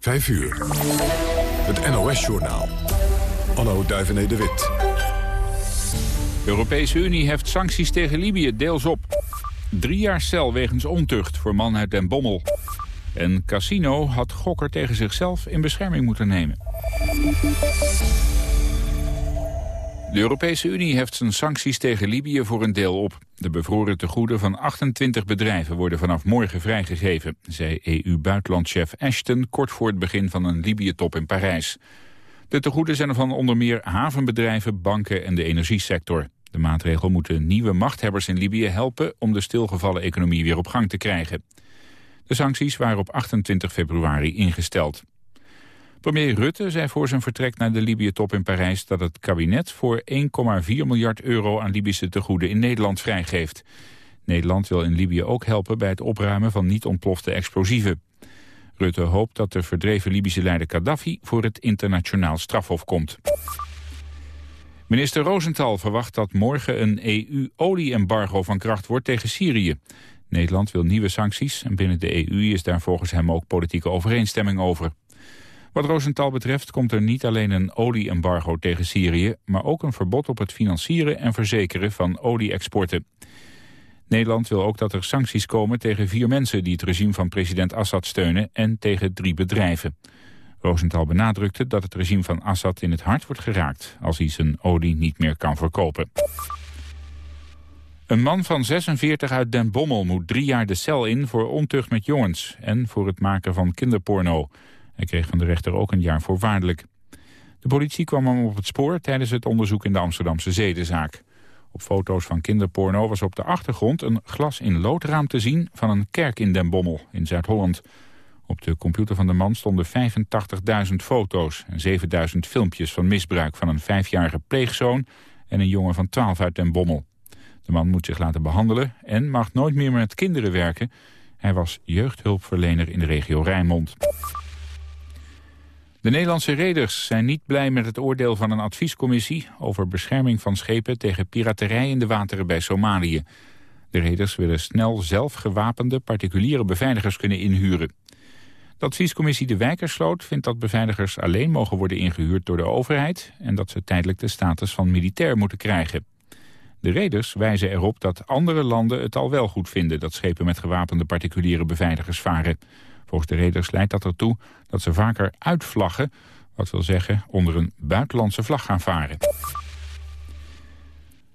5 uur. Het NOS-journaal. Anno Duivené de Wit. De Europese Unie heft sancties tegen Libië deels op. Drie jaar cel wegens ontucht voor man uit Bommel. En Casino had gokker tegen zichzelf in bescherming moeten nemen. De Europese Unie heft zijn sancties tegen Libië voor een deel op. De bevroren tegoeden van 28 bedrijven worden vanaf morgen vrijgegeven, zei EU-buitenlandchef Ashton kort voor het begin van een Libië-top in Parijs. De tegoeden zijn van onder meer havenbedrijven, banken en de energiesector. De maatregel moet de nieuwe machthebbers in Libië helpen om de stilgevallen economie weer op gang te krijgen. De sancties waren op 28 februari ingesteld. Premier Rutte zei voor zijn vertrek naar de Libië-top in Parijs... dat het kabinet voor 1,4 miljard euro aan Libische tegoeden in Nederland vrijgeeft. Nederland wil in Libië ook helpen bij het opruimen van niet ontplofte explosieven. Rutte hoopt dat de verdreven Libische leider Gaddafi voor het internationaal strafhof komt. Minister Rosenthal verwacht dat morgen een EU-olie-embargo van kracht wordt tegen Syrië. Nederland wil nieuwe sancties en binnen de EU is daar volgens hem ook politieke overeenstemming over. Wat Rosenthal betreft komt er niet alleen een olie-embargo tegen Syrië... maar ook een verbod op het financieren en verzekeren van olie-exporten. Nederland wil ook dat er sancties komen tegen vier mensen... die het regime van president Assad steunen en tegen drie bedrijven. Rosenthal benadrukte dat het regime van Assad in het hart wordt geraakt... als hij zijn olie niet meer kan verkopen. Een man van 46 uit Den Bommel moet drie jaar de cel in... voor ontucht met jongens en voor het maken van kinderporno... Hij kreeg van de rechter ook een jaar voorwaardelijk. De politie kwam hem op het spoor tijdens het onderzoek in de Amsterdamse zedenzaak. Op foto's van kinderporno was op de achtergrond een glas in loodraam te zien van een kerk in Den Bommel in Zuid-Holland. Op de computer van de man stonden 85.000 foto's en 7.000 filmpjes van misbruik van een vijfjarige pleegzoon en een jongen van 12 uit Den Bommel. De man moet zich laten behandelen en mag nooit meer met kinderen werken. Hij was jeugdhulpverlener in de regio Rijnmond. De Nederlandse reders zijn niet blij met het oordeel van een adviescommissie... over bescherming van schepen tegen piraterij in de wateren bij Somalië. De reders willen snel zelf gewapende particuliere beveiligers kunnen inhuren. De adviescommissie De Wijkersloot vindt dat beveiligers alleen mogen worden ingehuurd door de overheid... en dat ze tijdelijk de status van militair moeten krijgen. De reders wijzen erop dat andere landen het al wel goed vinden... dat schepen met gewapende particuliere beveiligers varen... Volgens de reders leidt dat ertoe dat ze vaker uitvlaggen... wat wil zeggen onder een buitenlandse vlag gaan varen.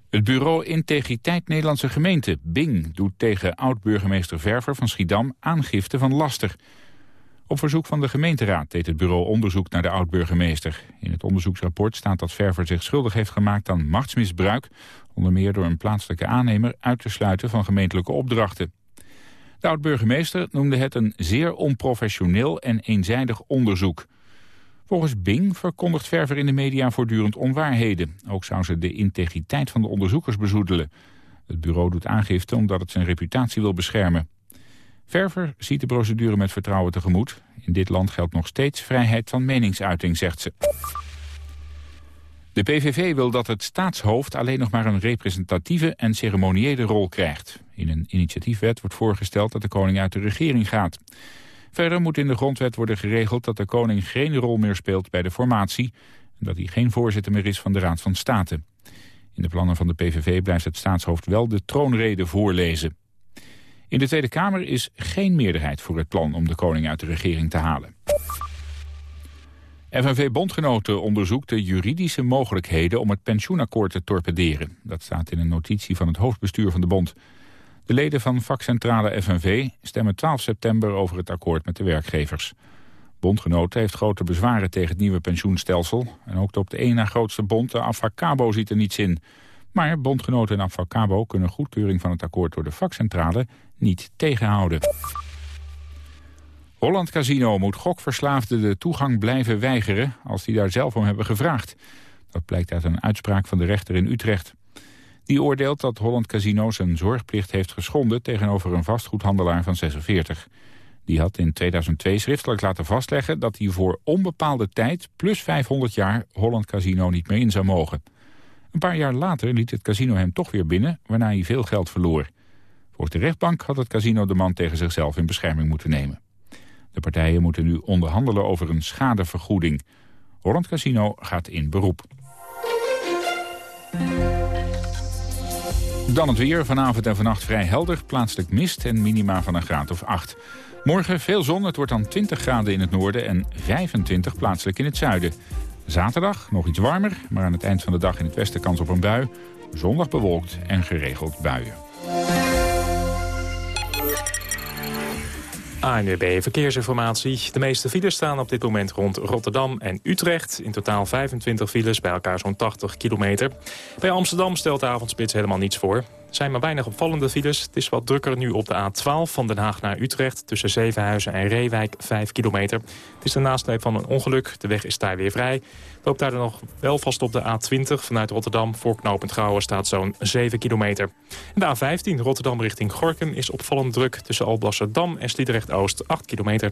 Het bureau Integriteit Nederlandse Gemeente, Bing... doet tegen oud-burgemeester Verver van Schiedam aangifte van laster. Op verzoek van de gemeenteraad deed het bureau onderzoek naar de oud-burgemeester. In het onderzoeksrapport staat dat Verver zich schuldig heeft gemaakt aan machtsmisbruik... onder meer door een plaatselijke aannemer uit te sluiten van gemeentelijke opdrachten. De oud-burgemeester noemde het een zeer onprofessioneel en eenzijdig onderzoek. Volgens Bing verkondigt Verver in de media voortdurend onwaarheden. Ook zou ze de integriteit van de onderzoekers bezoedelen. Het bureau doet aangifte omdat het zijn reputatie wil beschermen. Verver ziet de procedure met vertrouwen tegemoet. In dit land geldt nog steeds vrijheid van meningsuiting, zegt ze. De PVV wil dat het staatshoofd alleen nog maar een representatieve en ceremoniële rol krijgt. In een initiatiefwet wordt voorgesteld dat de koning uit de regering gaat. Verder moet in de grondwet worden geregeld dat de koning geen rol meer speelt bij de formatie... en dat hij geen voorzitter meer is van de Raad van State. In de plannen van de PVV blijft het staatshoofd wel de troonrede voorlezen. In de Tweede Kamer is geen meerderheid voor het plan om de koning uit de regering te halen. FNV-bondgenoten onderzoekt de juridische mogelijkheden om het pensioenakkoord te torpederen. Dat staat in een notitie van het hoofdbestuur van de bond. De leden van vakcentrale FNV stemmen 12 september over het akkoord met de werkgevers. Bondgenoten heeft grote bezwaren tegen het nieuwe pensioenstelsel. En ook de op de één na grootste bond, de Afvakabo, ziet er niets in. Maar bondgenoten en Afvakabo kunnen goedkeuring van het akkoord door de vakcentrale niet tegenhouden. Holland Casino moet gokverslaafden de toegang blijven weigeren als die daar zelf om hebben gevraagd. Dat blijkt uit een uitspraak van de rechter in Utrecht. Die oordeelt dat Holland Casino zijn zorgplicht heeft geschonden tegenover een vastgoedhandelaar van 46. Die had in 2002 schriftelijk laten vastleggen dat hij voor onbepaalde tijd plus 500 jaar Holland Casino niet meer in zou mogen. Een paar jaar later liet het casino hem toch weer binnen, waarna hij veel geld verloor. Volgens de rechtbank had het casino de man tegen zichzelf in bescherming moeten nemen. De partijen moeten nu onderhandelen over een schadevergoeding. Holland Casino gaat in beroep. Dan het weer. Vanavond en vannacht vrij helder. Plaatselijk mist en minima van een graad of 8. Morgen veel zon. Het wordt dan 20 graden in het noorden en 25 plaatselijk in het zuiden. Zaterdag nog iets warmer, maar aan het eind van de dag in het westen kans op een bui. Zondag bewolkt en geregeld buien. ANWB Verkeersinformatie. De meeste files staan op dit moment rond Rotterdam en Utrecht. In totaal 25 files, bij elkaar zo'n 80 kilometer. Bij Amsterdam stelt de avondspits helemaal niets voor zijn maar weinig opvallende files. Het is wat drukker nu op de A12 van Den Haag naar Utrecht... tussen Zevenhuizen en Reewijk, 5 kilometer. Het is de nasleep van een ongeluk. De weg is daar weer vrij. Loopt daar nog wel vast op de A20 vanuit Rotterdam. Voor knooppunt Gouwen staat zo'n 7 kilometer. En de A15 Rotterdam richting Gorkum is opvallend druk... tussen Alblasserdam en Sliedrecht-Oost, 8 kilometer.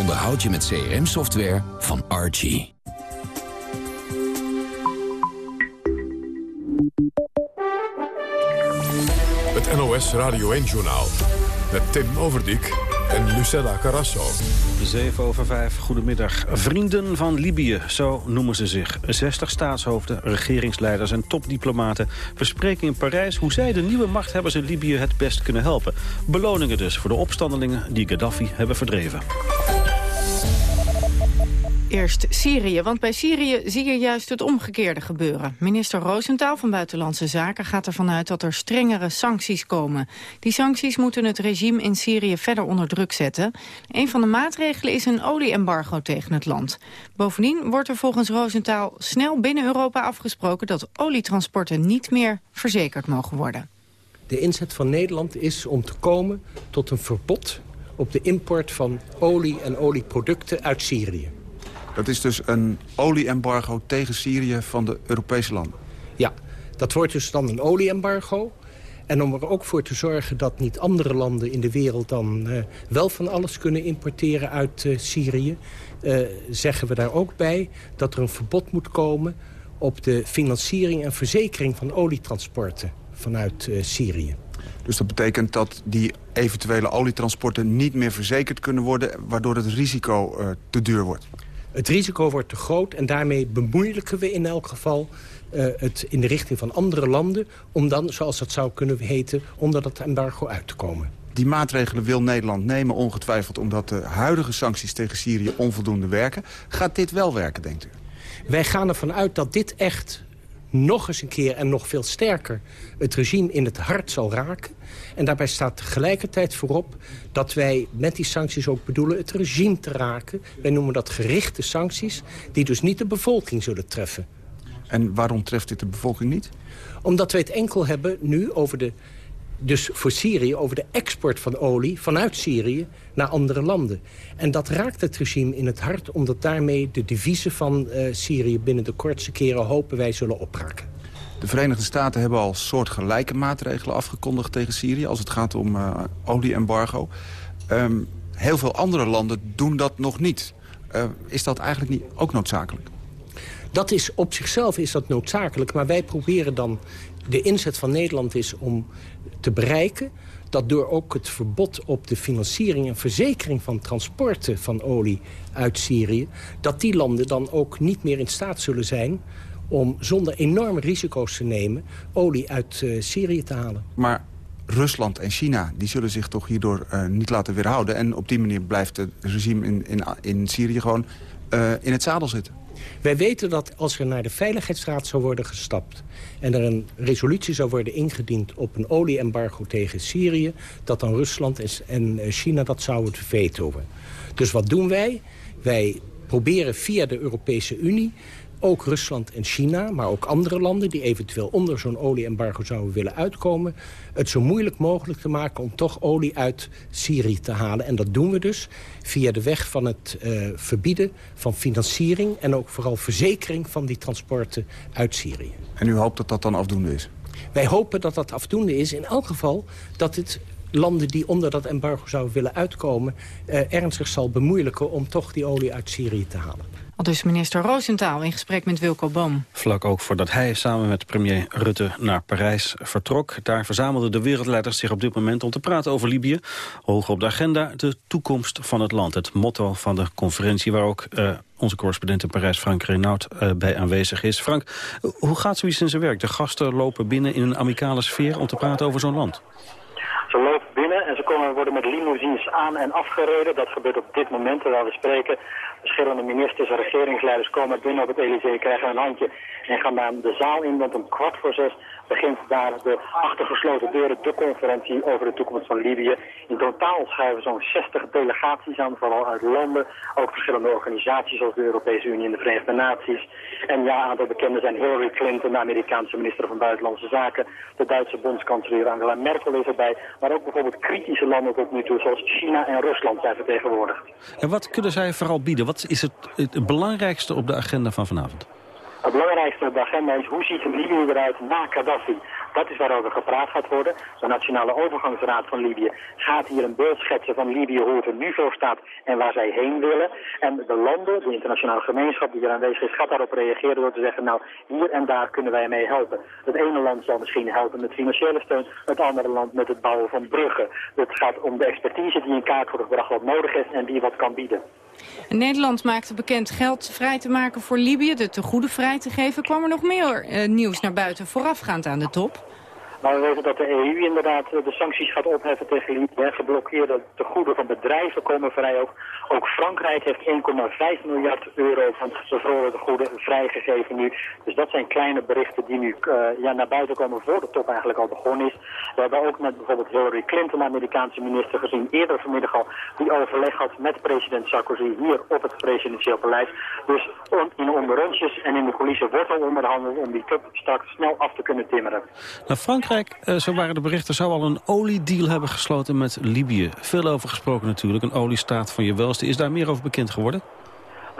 onderhoud je met CRM-software van Archie. Het NOS Radio 1-journaal met Tim Overdijk en Lucella Carrasso. 7 over 5, goedemiddag. Vrienden van Libië, zo noemen ze zich. 60 staatshoofden, regeringsleiders en topdiplomaten... bespreken in Parijs hoe zij de nieuwe machthebbers in Libië het best kunnen helpen. Beloningen dus voor de opstandelingen die Gaddafi hebben verdreven. Eerst Syrië, want bij Syrië zie je juist het omgekeerde gebeuren. Minister Roosentaal van Buitenlandse Zaken gaat ervan uit dat er strengere sancties komen. Die sancties moeten het regime in Syrië verder onder druk zetten. Een van de maatregelen is een olieembargo tegen het land. Bovendien wordt er volgens Roosentaal snel binnen Europa afgesproken... dat olietransporten niet meer verzekerd mogen worden. De inzet van Nederland is om te komen tot een verbod op de import van olie en olieproducten uit Syrië. Dat is dus een olieembargo tegen Syrië van de Europese landen? Ja, dat wordt dus dan een olieembargo. En om er ook voor te zorgen dat niet andere landen in de wereld... dan uh, wel van alles kunnen importeren uit uh, Syrië... Uh, zeggen we daar ook bij dat er een verbod moet komen... op de financiering en verzekering van olietransporten vanuit Syrië. Dus dat betekent dat die eventuele olietransporten niet meer verzekerd kunnen worden... waardoor het risico te duur wordt? Het risico wordt te groot en daarmee bemoeilijken we in elk geval uh, het in de richting van andere landen... om dan, zoals dat zou kunnen heten, onder dat embargo uit te komen. Die maatregelen wil Nederland nemen, ongetwijfeld... omdat de huidige sancties tegen Syrië onvoldoende werken. Gaat dit wel werken, denkt u? Wij gaan ervan uit dat dit echt nog eens een keer en nog veel sterker het regime in het hart zal raken. En daarbij staat tegelijkertijd voorop dat wij met die sancties ook bedoelen het regime te raken. Wij noemen dat gerichte sancties, die dus niet de bevolking zullen treffen. En waarom treft dit de bevolking niet? Omdat wij het enkel hebben nu over de dus voor Syrië over de export van olie vanuit Syrië naar andere landen. En dat raakt het regime in het hart, omdat daarmee de deviezen van uh, Syrië binnen de kortste keren hopen wij zullen opraken. De Verenigde Staten hebben al soortgelijke maatregelen afgekondigd tegen Syrië... als het gaat om uh, olieembargo. Um, heel veel andere landen doen dat nog niet. Uh, is dat eigenlijk niet ook noodzakelijk? Dat is op zichzelf is dat noodzakelijk, maar wij proberen dan... de inzet van Nederland is om te bereiken dat door ook het verbod op de financiering en verzekering van transporten van olie uit Syrië... dat die landen dan ook niet meer in staat zullen zijn om zonder enorme risico's te nemen olie uit uh, Syrië te halen. Maar Rusland en China die zullen zich toch hierdoor uh, niet laten weerhouden... en op die manier blijft het regime in, in, in Syrië gewoon uh, in het zadel zitten. Wij weten dat als er naar de Veiligheidsraad zou worden gestapt... en er een resolutie zou worden ingediend op een olieembargo tegen Syrië... dat dan Rusland en China dat zouden vetoen. Dus wat doen wij? Wij proberen via de Europese Unie ook Rusland en China, maar ook andere landen... die eventueel onder zo'n olieembargo zouden willen uitkomen... het zo moeilijk mogelijk te maken om toch olie uit Syrië te halen. En dat doen we dus via de weg van het uh, verbieden van financiering... en ook vooral verzekering van die transporten uit Syrië. En u hoopt dat dat dan afdoende is? Wij hopen dat dat afdoende is. In elk geval dat het landen die onder dat embargo zouden willen uitkomen... Uh, ernstig zal bemoeilijken om toch die olie uit Syrië te halen. Al dus minister Roosentaal in gesprek met Wilco Boom. Vlak ook voordat hij samen met premier Rutte naar Parijs vertrok. Daar verzamelden de wereldleiders zich op dit moment om te praten over Libië. Hoog op de agenda de toekomst van het land. Het motto van de conferentie waar ook uh, onze correspondent in Parijs, Frank Renaud, uh, bij aanwezig is. Frank, hoe gaat zoiets in zijn werk? De gasten lopen binnen in een amicale sfeer om te praten over zo'n land. Ze lopen komen, worden met limousines aan en afgereden. Dat gebeurt op dit moment terwijl we spreken. Verschillende ministers en regeringsleiders komen binnen op het Elysée, krijgen een handje en gaan dan de zaal in. Want om kwart voor zes begint daar de achtergesloten deuren de conferentie over de toekomst van Libië. In totaal schrijven zo'n 60 delegaties aan, vooral uit landen. Ook verschillende organisaties zoals de Europese Unie en de Verenigde Naties. En ja, aantal bekenden zijn Hillary Clinton, de Amerikaanse minister van Buitenlandse Zaken. De Duitse bondskanselier Angela Merkel is erbij. Maar ook bijvoorbeeld kritische landen tot nu toe, zoals China en Rusland zijn vertegenwoordigd. En wat kunnen zij vooral bieden? Wat is het belangrijkste op de agenda van vanavond? Het belangrijkste op de agenda is hoe ziet Libië eruit na Gaddafi. Dat is waarover gepraat gaat worden. De Nationale Overgangsraad van Libië gaat hier een beeld schetsen van Libië, hoe het er nu voor staat en waar zij heen willen. En de landen, de internationale gemeenschap die er aanwezig is, gaat daarop reageren door te zeggen, nou, hier en daar kunnen wij mee helpen. Het ene land zal misschien helpen met financiële steun, het andere land met het bouwen van bruggen. Het gaat om de expertise die in kaart wordt gebracht wat nodig is en die wat kan bieden. Nederland maakte bekend geld vrij te maken voor Libië, de tegoeden vrij te geven. Kwam er nog meer uh, nieuws naar buiten voorafgaand aan de top? Maar we weten dat de EU inderdaad eh, de sancties gaat opheffen tegen Libië. Geblokkeerde tegoeden van bedrijven komen vrij. Ook, ook Frankrijk heeft 1,5 miljard euro van bevroren tegoeden vrijgegeven nu. Dus dat zijn kleine berichten die nu uh, ja, naar buiten komen voor de top eigenlijk al begonnen is. We hebben ook met bijvoorbeeld Hillary Clinton, de Amerikaanse minister, gezien eerder vanmiddag al die overleg had met president Sarkozy hier op het presidentieel paleis. Dus in onderrondjes en in de coulissen wordt al onderhandeld om die top straks snel af te kunnen timmeren. Nou, Frankrijk Frankrijk, uh, zo waren de berichten, zou al een oliedeal hebben gesloten met Libië. Veel over gesproken natuurlijk, een oliestaat van je welste. Is daar meer over bekend geworden?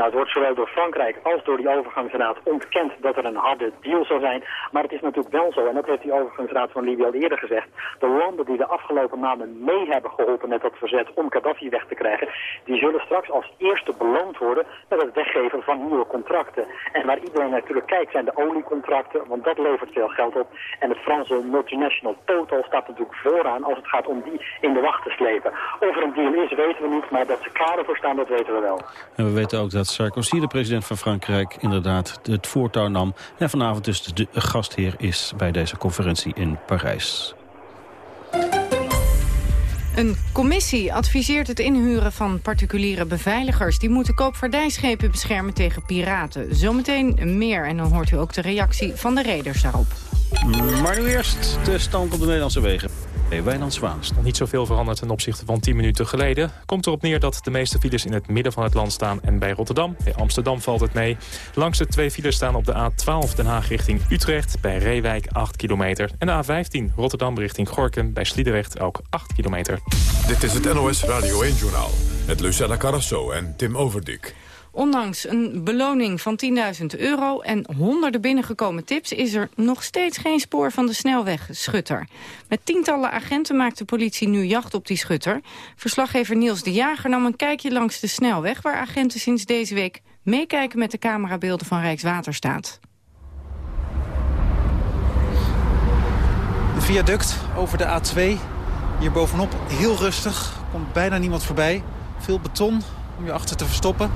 Nou, het wordt zowel door Frankrijk als door die overgangsraad ontkend dat er een harde deal zou zijn. Maar het is natuurlijk wel zo, en dat heeft die overgangsraad van Libië al eerder gezegd. De landen die de afgelopen maanden mee hebben geholpen met dat verzet om Gaddafi weg te krijgen, die zullen straks als eerste beloond worden met het weggeven van nieuwe contracten. En waar iedereen natuurlijk kijkt zijn de oliecontracten, want dat levert veel geld op. En het Franse multinational Total staat natuurlijk vooraan als het gaat om die in de wacht te slepen. Of er een deal is, weten we niet, maar dat ze klaar ervoor staan, dat weten we wel. En we weten ook dat Sarkozy, de president van Frankrijk, inderdaad het voortouw nam. En vanavond dus de gastheer is bij deze conferentie in Parijs. Een commissie adviseert het inhuren van particuliere beveiligers. Die moeten koopvaardijschepen beschermen tegen piraten. Zometeen meer en dan hoort u ook de reactie van de reders daarop. Maar nu eerst de stand op de Nederlandse wegen. Hey, Wijnand Zwaans. Nog niet zoveel veranderd ten opzichte van 10 minuten geleden. Komt erop neer dat de meeste files in het midden van het land staan en bij Rotterdam. Bij Amsterdam valt het mee. Langs de twee files staan op de A12 Den Haag richting Utrecht. Bij Reewijk 8 kilometer. En de A15 Rotterdam richting Gorkum. Bij Sliedrecht ook 8 kilometer. Dit is het NOS Radio 1-journaal. Met Lucella Carrasso en Tim Overdik. Ondanks een beloning van 10.000 euro en honderden binnengekomen tips... is er nog steeds geen spoor van de snelwegschutter. Met tientallen agenten maakt de politie nu jacht op die schutter. Verslaggever Niels de Jager nam een kijkje langs de snelweg... waar agenten sinds deze week meekijken met de camerabeelden van Rijkswaterstaat. De viaduct over de A2. Hier bovenop heel rustig. Komt bijna niemand voorbij. Veel beton om je achter te verstoppen.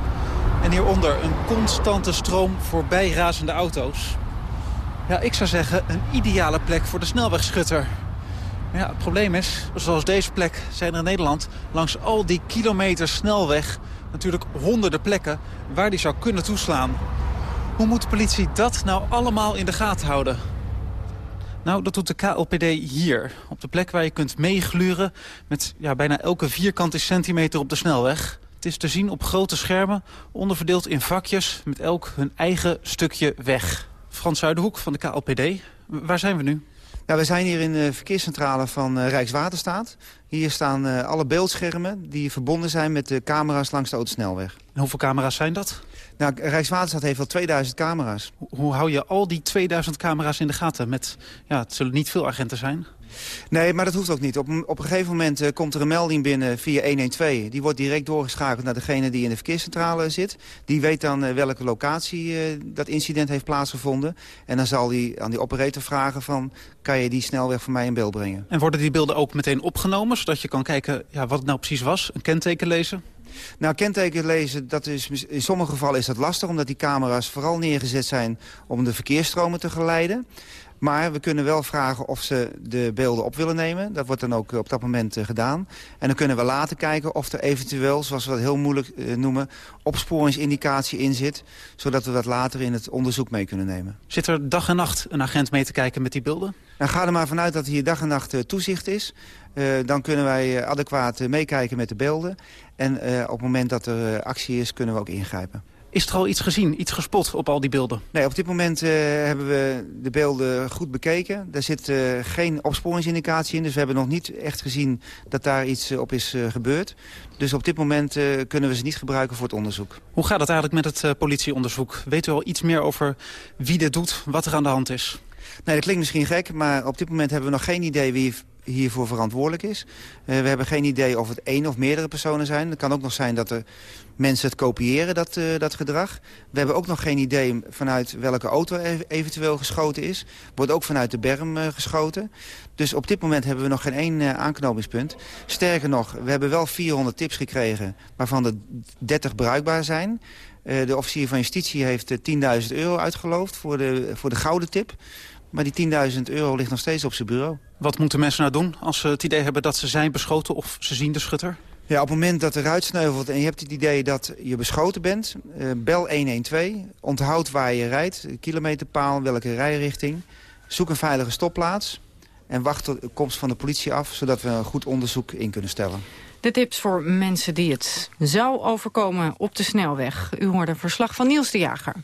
En hieronder een constante stroom voorbij razende auto's. Ja, ik zou zeggen een ideale plek voor de snelwegschutter. Ja, het probleem is, zoals deze plek zijn er in Nederland... langs al die kilometers snelweg natuurlijk honderden plekken waar die zou kunnen toeslaan. Hoe moet de politie dat nou allemaal in de gaten houden? Nou, dat doet de KLPD hier. Op de plek waar je kunt meegluren met ja, bijna elke vierkante centimeter op de snelweg. Het is te zien op grote schermen, onderverdeeld in vakjes... met elk hun eigen stukje weg. Frans Zuiderhoek van de KLPD, waar zijn we nu? Ja, we zijn hier in de verkeerscentrale van uh, Rijkswaterstaat. Hier staan uh, alle beeldschermen die verbonden zijn met de camera's langs de autosnelweg. En hoeveel camera's zijn dat? Nou, Rijkswaterstaat heeft al 2000 camera's. Hoe, hoe hou je al die 2000 camera's in de gaten? Met, ja, het zullen niet veel agenten zijn. Nee, maar dat hoeft ook niet. Op, op een gegeven moment uh, komt er een melding binnen via 112. Die wordt direct doorgeschakeld naar degene die in de verkeerscentrale zit. Die weet dan uh, welke locatie uh, dat incident heeft plaatsgevonden. En dan zal hij aan die operator vragen van... kan je die snelweg voor mij in beeld brengen. En worden die beelden ook meteen opgenomen... zodat je kan kijken ja, wat het nou precies was? Een kenteken lezen? Nou, kenteken lezen, dat is, in sommige gevallen is dat lastig... omdat die camera's vooral neergezet zijn om de verkeersstromen te geleiden. Maar we kunnen wel vragen of ze de beelden op willen nemen. Dat wordt dan ook op dat moment uh, gedaan. En dan kunnen we later kijken of er eventueel, zoals we dat heel moeilijk uh, noemen... opsporingsindicatie in zit. Zodat we dat later in het onderzoek mee kunnen nemen. Zit er dag en nacht een agent mee te kijken met die beelden? Nou, ga er maar vanuit dat hier dag en nacht toezicht is. dan kunnen wij adequaat meekijken met de beelden. En op het moment dat er actie is, kunnen we ook ingrijpen. Is er al iets gezien, iets gespot op al die beelden? Nee, op dit moment uh, hebben we de beelden goed bekeken. Daar zit uh, geen opsporingsindicatie in, dus we hebben nog niet echt gezien dat daar iets uh, op is gebeurd. Dus op dit moment kunnen we ze niet gebruiken voor het onderzoek. Hoe gaat het eigenlijk met het politieonderzoek? Weet u al iets meer over wie dit doet, wat er aan de hand is? Nee, dat klinkt misschien gek, maar op dit moment hebben we nog geen idee wie hiervoor verantwoordelijk is. Uh, we hebben geen idee of het één of meerdere personen zijn. Het kan ook nog zijn dat er mensen het kopiëren, dat, uh, dat gedrag. We hebben ook nog geen idee vanuit welke auto eventueel geschoten is. Wordt ook vanuit de berm uh, geschoten. Dus op dit moment hebben we nog geen één aanknopingspunt. Sterker nog, we hebben wel 400 tips gekregen... waarvan er 30 bruikbaar zijn. de officier van justitie heeft 10.000 euro uitgeloofd voor de, voor de gouden tip... Maar die 10.000 euro ligt nog steeds op zijn bureau. Wat moeten mensen nou doen als ze het idee hebben dat ze zijn beschoten of ze zien de schutter? Ja, op het moment dat er ruit sneuvelt en je hebt het idee dat je beschoten bent... Uh, bel 112, onthoud waar je rijdt, kilometerpaal, welke rijrichting. Zoek een veilige stopplaats en wacht de komst van de politie af... zodat we een goed onderzoek in kunnen stellen. De tips voor mensen die het zou overkomen op de snelweg. U hoort een verslag van Niels de Jager.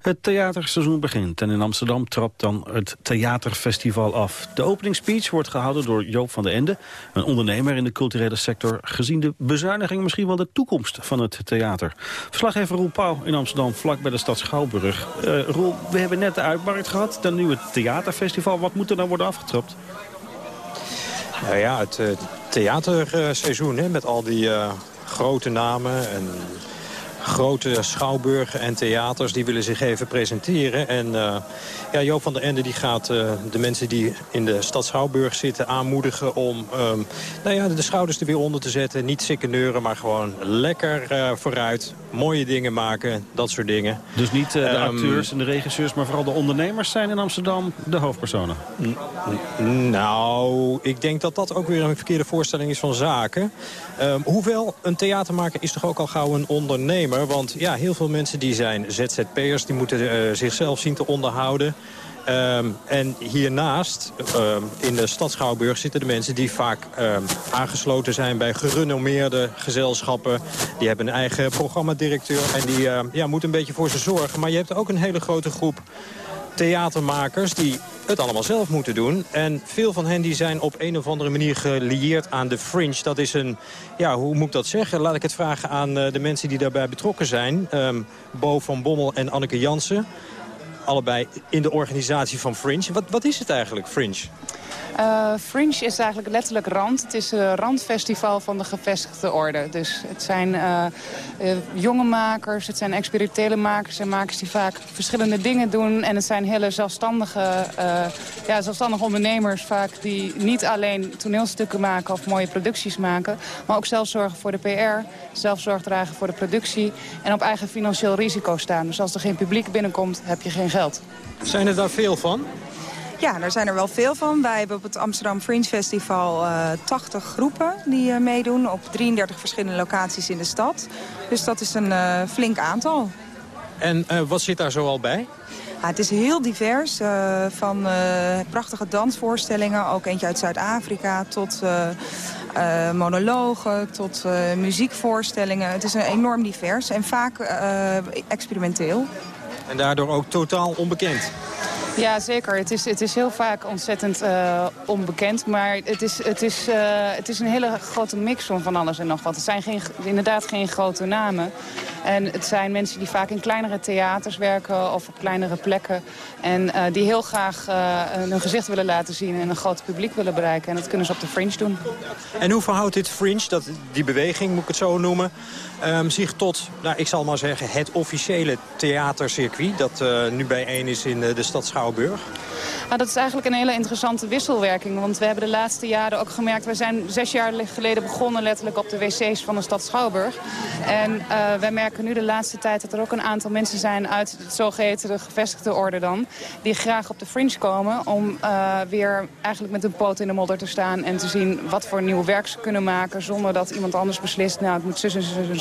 Het theaterseizoen begint en in Amsterdam trapt dan het theaterfestival af. De openingsspeech wordt gehouden door Joop van den Ende, een ondernemer in de culturele sector, gezien de bezuiniging misschien wel de toekomst van het theater. Verslaggever Roel Pauw in Amsterdam, vlak bij de stad Schouwburg. Uh, Roel, we hebben net de uitmarkt gehad, dan nu het theaterfestival. Wat moet er dan worden afgetrapt? Nou ja, het uh, theaterseizoen hè, met al die uh, grote namen en grote schouwburgen en theaters die willen zich even presenteren. En uh, ja, Joop van der Ende die gaat uh, de mensen die in de stad Schouwburg zitten aanmoedigen om um, nou ja, de schouders er weer onder te zetten. Niet sikken neuren, maar gewoon lekker uh, vooruit. Mooie dingen maken, dat soort dingen. Dus niet de um, acteurs en de regisseurs, maar vooral de ondernemers zijn in Amsterdam de hoofdpersonen? Nou, ik denk dat dat ook weer een verkeerde voorstelling is van zaken. Um, hoewel, een theatermaker is toch ook al gauw een ondernemer. Want ja, heel veel mensen die zijn ZZP'ers, die moeten uh, zichzelf zien te onderhouden. Um, en hiernaast, um, in de stad Schouwburg, zitten de mensen die vaak aangesloten zijn bij gerenommeerde gezelschappen. Die hebben een eigen programmadirecteur en die uh, ja, moet een beetje voor ze zorgen. Maar je hebt ook een hele grote groep theatermakers die het allemaal zelf moeten doen. En veel van hen die zijn op een of andere manier gelieerd aan de Fringe. Dat is een, ja, hoe moet ik dat zeggen? Laat ik het vragen aan uh, de mensen die daarbij betrokken zijn. Um, Bo van Bommel en Anneke Jansen. Allebei in de organisatie van Fringe. Wat, wat is het eigenlijk, Fringe? Uh, Fringe is eigenlijk letterlijk rand. Het is een randfestival van de gevestigde orde. Dus het zijn uh, uh, jonge makers, het zijn experimentele makers en makers die vaak verschillende dingen doen. En het zijn hele zelfstandige, ja, zelfstandige ondernemers vaak die niet alleen toneelstukken maken of mooie producties maken. Maar ook zelf zorgen voor de PR, zelf zorg dragen voor de productie en op eigen financieel risico staan. Dus als er geen publiek binnenkomt, heb je geen geld. Zijn er daar veel van? Ja, daar zijn er wel veel van. Wij hebben op het Amsterdam Fringe Festival uh, 80 groepen die uh, meedoen op 33 verschillende locaties in de stad. Dus dat is een uh, flink aantal. En wat zit daar zoal bij? Ja, het is heel divers. Uh, van uh, prachtige dansvoorstellingen, ook eentje uit Zuid-Afrika... tot uh, monologen tot muziekvoorstellingen. Het is een enorm divers en vaak experimenteel. En daardoor ook totaal onbekend. Ja, zeker. Het is, het is heel vaak ontzettend uh, onbekend. Maar het is, het, is, uh, het is een hele grote mix van alles en nog wat. Het zijn geen, inderdaad geen grote namen. En het zijn mensen die vaak in kleinere theaters werken of op kleinere plekken. En uh, die heel graag hun gezicht willen laten zien en een groot publiek willen bereiken. En dat kunnen ze op de Fringe doen. En hoe verhoudt dit Fringe, dat, die beweging moet ik het zo noemen... Um, zich tot, nou, ik zal maar zeggen, het officiële theatercircuit... dat nu bijeen is in de stad Schouwburg? Nou, dat is eigenlijk een hele interessante wisselwerking. Want we hebben de laatste jaren ook gemerkt... we zijn zes jaar geleden begonnen letterlijk op de wc's van de stad Schouwburg. En uh, wij merken nu de laatste tijd dat er ook een aantal mensen zijn... uit het zogeheten de gevestigde orde dan... die graag op de fringe komen om weer eigenlijk met een poot in de modder te staan... en te zien wat voor nieuw werk ze kunnen maken... zonder dat iemand anders beslist, nou, het moet zus en en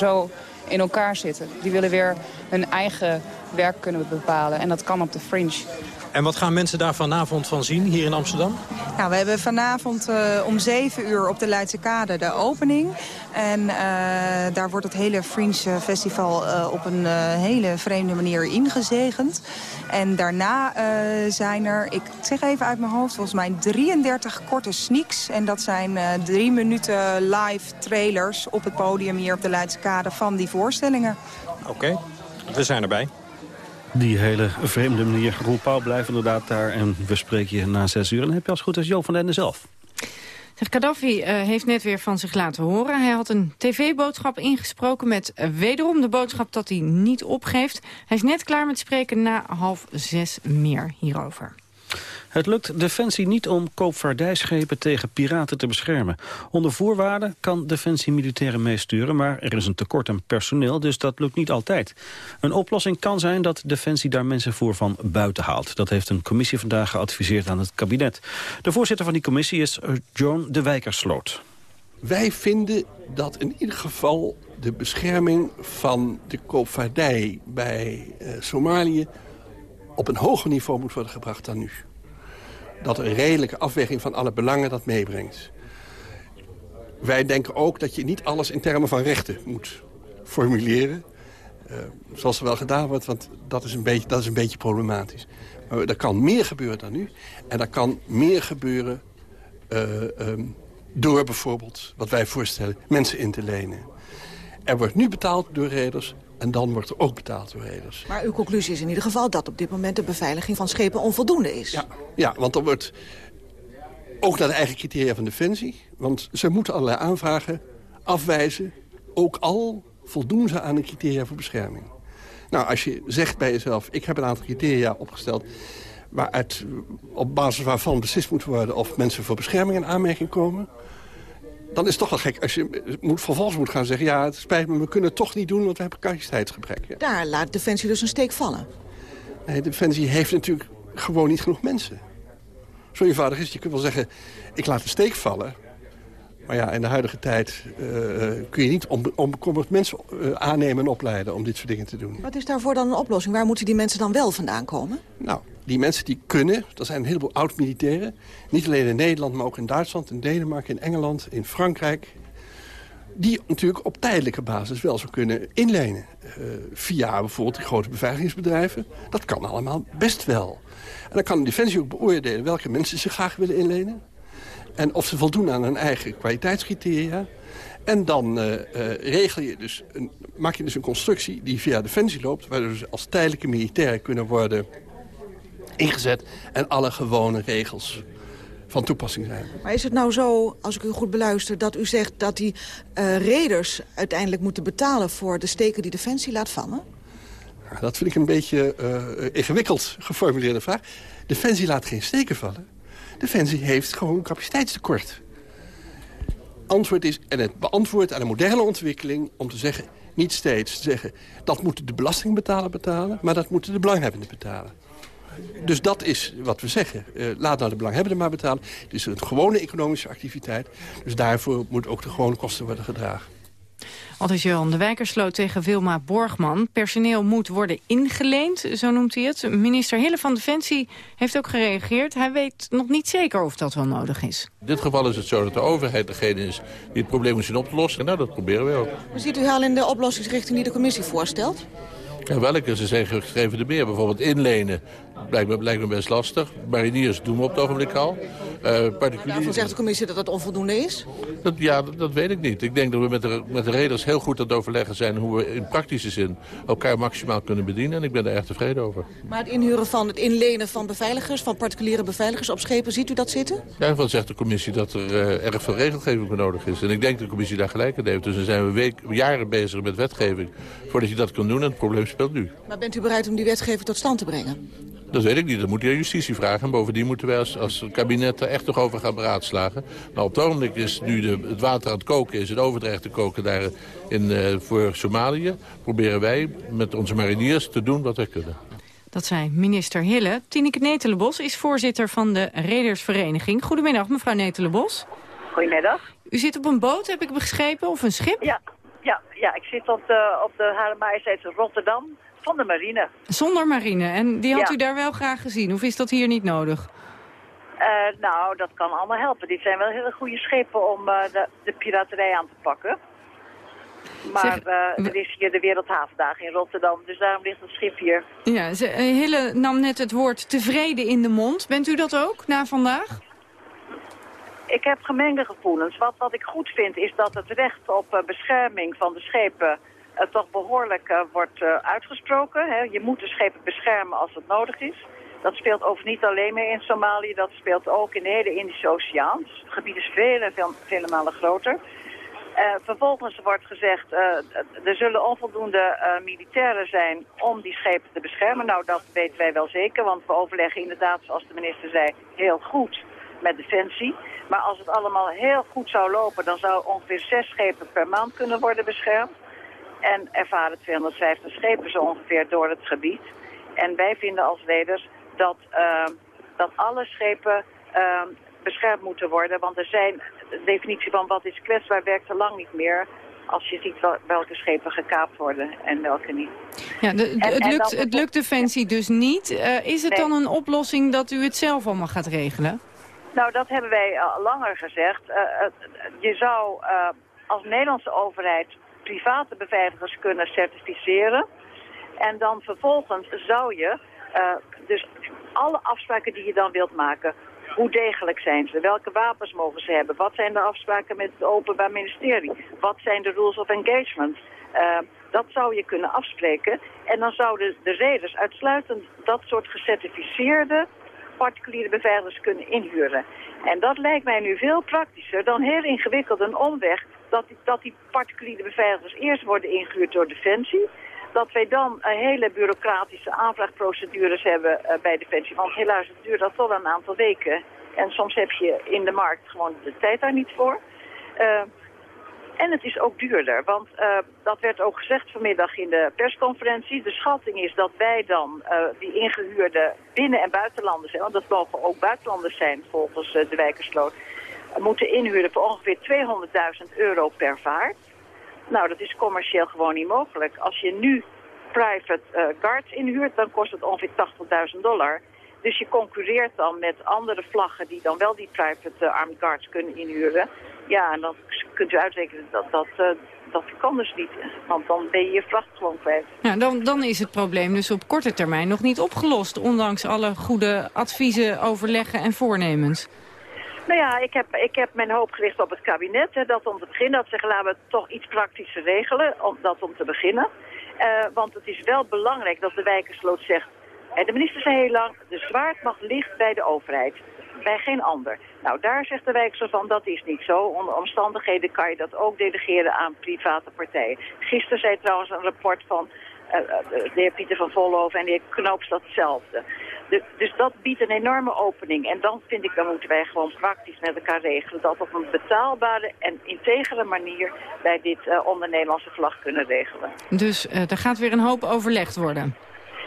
in elkaar zitten. Die willen weer hun eigen werk kunnen bepalen. En dat kan op de fringe. En wat gaan mensen daar vanavond van zien hier in Amsterdam? Nou, we hebben vanavond uh, om 7 uur op de Leidse Kade de opening. En uh, daar wordt het hele Fringe Festival uh, op een hele vreemde manier ingezegend. En daarna zijn er, ik zeg even uit mijn hoofd, volgens mij 33 korte sneaks. En dat zijn drie minuten live trailers op het podium hier op de Leidse Kade van die voorstellingen. Oké, okay. We zijn erbij. Die hele vreemde manier. Roel Pauw blijft inderdaad daar en we spreken je na zes uur. En dan heb je als goed als Jo van den zelf. Gaddafi uh, heeft net weer van zich laten horen. Hij had een tv-boodschap ingesproken met uh, wederom de boodschap dat hij niet opgeeft. Hij is net klaar met spreken na half zes meer hierover. Het lukt Defensie niet om koopvaardijschepen tegen piraten te beschermen. Onder voorwaarden kan Defensie militairen meesturen, maar er is een tekort aan personeel, dus dat lukt niet altijd. Een oplossing kan zijn dat Defensie daar mensen voor van buiten haalt. Dat heeft een commissie vandaag geadviseerd aan het kabinet. De voorzitter van die commissie is John de Wijkersloot. Wij vinden dat in ieder geval de bescherming van de koopvaardij bij uh, Somalië op een hoger niveau moet worden gebracht dan nu dat een redelijke afweging van alle belangen dat meebrengt. Wij denken ook dat je niet alles in termen van rechten moet formuleren. Uh, zoals er wel gedaan wordt, want dat is een beetje, dat is een beetje problematisch. Maar er kan meer gebeuren dan nu. En er kan meer gebeuren uh, um, door bijvoorbeeld, wat wij voorstellen, mensen in te lenen. Er wordt nu betaald door reders, en dan wordt er ook betaald door reders. Maar uw conclusie is in ieder geval dat op dit moment de beveiliging van schepen onvoldoende is. Ja, ja want er wordt ook naar de eigen criteria van Defensie. Want ze moeten allerlei aanvragen afwijzen. Ook al voldoen ze aan een criteria voor bescherming. Nou, als je zegt bij jezelf, ik heb een aantal criteria opgesteld... waaruit, op basis waarvan beslist moet worden of mensen voor bescherming in aanmerking komen dan is het toch wel gek als je moet, vervolgens moet gaan zeggen... ja, het spijt me, we kunnen het toch niet doen, want we hebben capaciteitsgebrek. Ja. Daar laat Defensie dus een steek vallen. Nee, Defensie heeft natuurlijk gewoon niet genoeg mensen. Zo eenvoudig is het. Je kunt wel zeggen, ik laat een steek vallen... Maar ja, in de huidige tijd uh, kun je niet onbekommerd mensen uh, aannemen en opleiden om dit soort dingen te doen. Wat is daarvoor dan een oplossing? Waar moeten die mensen dan wel vandaan komen? Nou, die mensen die kunnen, dat zijn een heleboel oud-militairen. Niet alleen in Nederland, maar ook in Duitsland, in Denemarken, in Engeland, in Frankrijk. Die natuurlijk op tijdelijke basis wel zou kunnen inlenen. Uh, via bijvoorbeeld de grote beveiligingsbedrijven. Dat kan allemaal best wel. En dan kan de Defensie ook beoordelen welke mensen ze graag willen inlenen. En of ze voldoen aan hun eigen kwaliteitscriteria. En dan uh, uh, regel je dus maak je dus een constructie die via Defensie loopt... waardoor ze als tijdelijke militairen kunnen worden ingezet... en alle gewone regels van toepassing zijn. Maar is het nou zo, als ik u goed beluister, dat u zegt dat die uh, reders uiteindelijk moeten betalen voor de steken die Defensie laat vallen? dat vind ik een beetje uh, ingewikkeld geformuleerde vraag. Defensie laat geen steken vallen. Defensie heeft gewoon capaciteitstekort. Antwoord is, en het beantwoord aan een moderne ontwikkeling... om te zeggen, niet steeds te zeggen... dat moeten de belastingbetaler betalen... maar dat moeten de belanghebbenden betalen. Dus dat is wat we zeggen. Uh, laat nou de belanghebbenden maar betalen. Het is een gewone economische activiteit. Dus daarvoor moet ook de gewone kosten worden gedragen. Jan de Wijkersloot tegen Wilma Borgman. Personeel moet worden ingeleend, zo noemt hij het. Minister Hille van Defensie heeft ook gereageerd. Hij weet nog niet zeker of dat wel nodig is. In dit geval is het zo dat de overheid degene is die het probleem moet zien op te lossen. Nou, dat proberen we ook. Hoe ziet u al in de oplossingsrichting die de commissie voorstelt? Ja, welke? Ze zijn geschreven de meer. Bijvoorbeeld inlenen lijkt me, lijkt me best lastig. Mariniers doen we op het ogenblik al. Uh, Daarvan zegt de commissie dat dat onvoldoende is? Dat, ja, dat, dat, weet ik niet. Ik denk dat we met de, met de reders heel goed aan het overleggen zijn... hoe we in praktische zin elkaar maximaal kunnen bedienen. En ik ben er erg tevreden over. Maar het inhuren van het inlenen van beveiligers... van particuliere beveiligers op schepen, ziet u dat zitten? Ja, van zegt de commissie dat er uh, erg veel regelgeving voor nodig is. En ik denk dat de commissie daar gelijk aan heeft. Dus dan zijn we week, jaren bezig met wetgeving... voordat je dat kan doen en het probleem speelt nu. Maar bent u bereid om die wetgeving tot stand te brengen? Dat weet ik niet. Dat moet je aan justitie vragen. En bovendien moeten wij als, als kabinet er echt nog over gaan beraadslagen. Nou, op het ogenblik is nu de, het water aan het koken is, het overdreigt te koken daar in, uh, voor Somalië. Proberen wij met onze mariniers te doen wat wij kunnen. Dat zei minister Hille. Tineke Netelenbos is voorzitter van de Redersvereniging. Goedemiddag, mevrouw Netelenbos. Goedemiddag. U zit op een boot, heb ik begrepen, of een schip? Ja, ja, ja ik zit op de, op de Hare Rotterdam. Zonder marine. Zonder marine. En die had u daar wel graag gezien? Of is dat hier niet nodig? Uh, nou, dat kan allemaal helpen. Dit zijn wel hele goede schepen om uh, de, de, piraterij aan te pakken. Maar zeg, uh, er is hier de Wereldhavendagen in Rotterdam, dus daarom ligt het schip hier. Ja, ze, Hille nam net het woord tevreden in de mond. Bent u dat ook, na vandaag? Ik heb gemengde gevoelens. Wat, wat ik goed vind is dat het recht op bescherming van de schepen toch behoorlijk uh, wordt uh, uitgesproken. Hè. Je moet de schepen beschermen als het nodig is. Dat speelt over niet alleen meer in Somalië, dat speelt ook in de hele Indische Oceaan. Dus het gebied is vele, vele, vele malen groter. vervolgens wordt gezegd, er zullen onvoldoende militairen zijn om die schepen te beschermen. Nou, dat weten wij wel zeker, want we overleggen inderdaad, zoals de minister zei, heel goed met Defensie. Maar als het allemaal heel goed zou lopen, dan zou ongeveer zes schepen per maand kunnen worden beschermd. En ervaren 250 schepen zo ongeveer door het gebied. En wij vinden als leiders dat, uh, dat alle schepen uh, beschermd moeten worden. Want er zijn, de definitie van wat is kwetsbaar werkt al lang niet meer als je ziet welke schepen gekaapt worden en welke niet. Ja, de, de, en, het, lukt, het lukt Defensie dus niet. Uh, is het nee. dan een oplossing dat u het zelf allemaal gaat regelen? Nou, dat hebben wij al langer gezegd. Uh, je zou uh, als Nederlandse overheid private beveiligers kunnen certificeren. En dan vervolgens zou je uh, dus alle afspraken die je dan wilt maken, hoe degelijk zijn ze? Welke wapens mogen ze hebben? Wat zijn de afspraken met het Openbaar Ministerie? Wat zijn de rules of engagement? Uh, dat zou je kunnen afspreken. En dan zouden de reders uitsluitend dat soort gecertificeerde particuliere beveiligers kunnen inhuren. En dat lijkt mij nu veel praktischer dan heel ingewikkeld een omweg dat die, dat die particuliere beveiligers eerst worden ingehuurd door Defensie. Dat wij dan een hele bureaucratische aanvraagprocedures hebben uh, bij Defensie. Want helaas, het duurt dat toch een aantal weken. En soms heb je in de markt gewoon de tijd daar niet voor. Uh, en het is ook duurder, want uh, dat werd ook gezegd vanmiddag in de persconferentie. De schatting is dat wij dan uh, die ingehuurde binnen- en buitenlanders, want dat mogen ook buitenlanders zijn volgens uh, de Wijkersloot, moeten inhuren voor ongeveer 200.000 euro per vaart. Nou, dat is commercieel gewoon niet mogelijk. Als je nu private guards inhuurt, dan kost het ongeveer 80.000 dollar. Dus je concurreert dan met andere vlaggen die dan wel die private armed guards kunnen inhuren. Ja, en dan kunt u uitrekenen dat dat, uh, dat kan dus niet. Want dan ben je je vracht gewoon kwijt. Ja, dan, dan is het probleem dus op korte termijn nog niet opgelost. Ondanks alle goede adviezen, overleggen en voornemens. Nou ja, ik heb, ik heb mijn hoop gericht op het kabinet. Hè, dat om te beginnen, dat zeggen laten we het toch iets praktischer regelen. Om, dat om te beginnen. Uh, want het is wel belangrijk dat de wijkersloot zegt... En de minister zei heel lang, de zwaardmacht ligt bij de overheid. Bij geen ander. Nou, daar zegt de zo van, dat is niet zo. Onder omstandigheden kan je dat ook delegeren aan private partijen. Gisteren zei trouwens een rapport van uh, de heer Pieter van Volhoven en de heer Knoops datzelfde. De, dus dat biedt een enorme opening. En dan vind ik, dan moeten wij gewoon praktisch met elkaar regelen... dat op een betaalbare en integere manier... wij dit uh, onder Nederlandse vlag kunnen regelen. Dus uh, er gaat weer een hoop overlegd worden?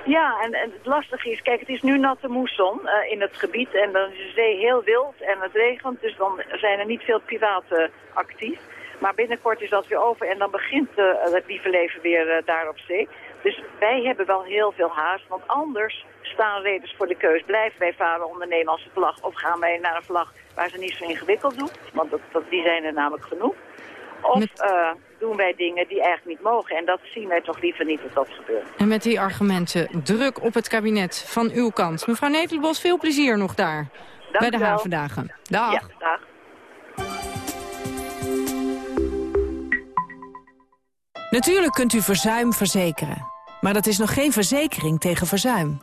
Ja, en, en het lastige is, kijk, het is nu natte moesson uh, in het gebied en dan is de zee heel wild en het regent, dus dan zijn er niet veel piraten actief. Maar binnenkort is dat weer over en dan begint uh, het lieve leven weer daar op zee. Dus wij hebben wel heel veel haast, want anders staan reders voor de keus. Blijven wij varen onder Nederlandse vlag of gaan wij naar een vlag waar ze niet zo ingewikkeld doen? Want dat, dat, die zijn er namelijk genoeg. Of doen wij dingen die eigenlijk niet mogen. En dat zien wij toch liever niet dat dat gebeurt. En met die argumenten druk op het kabinet van uw kant. Mevrouw Netelbos, veel plezier nog daar. Dank bij de wel. havendagen. Dag. Ja, dag. Natuurlijk kunt u verzuim verzekeren. Maar dat is nog geen verzekering tegen verzuim.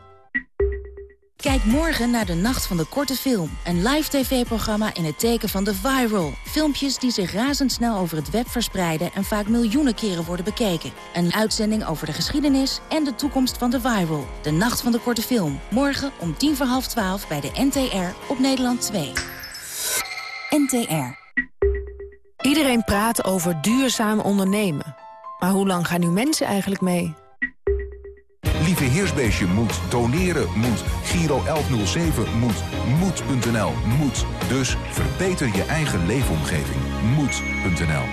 Kijk morgen naar de Nacht van de Korte Film. Een live tv-programma in het teken van de viral. Filmpjes die zich razendsnel over het web verspreiden... en vaak miljoenen keren worden bekeken. Een uitzending over de geschiedenis en de toekomst van de viral. De Nacht van de Korte Film. Morgen om tien voor half twaalf bij de NTR op Nederland 2. NTR. Iedereen praat over duurzaam ondernemen. Maar hoe lang gaan nu mensen eigenlijk mee? Lieve Heersbeestje moet, doneren moet, Giro 1107 moet, moed.nl moet. Dus verbeter je eigen leefomgeving. Moed.nl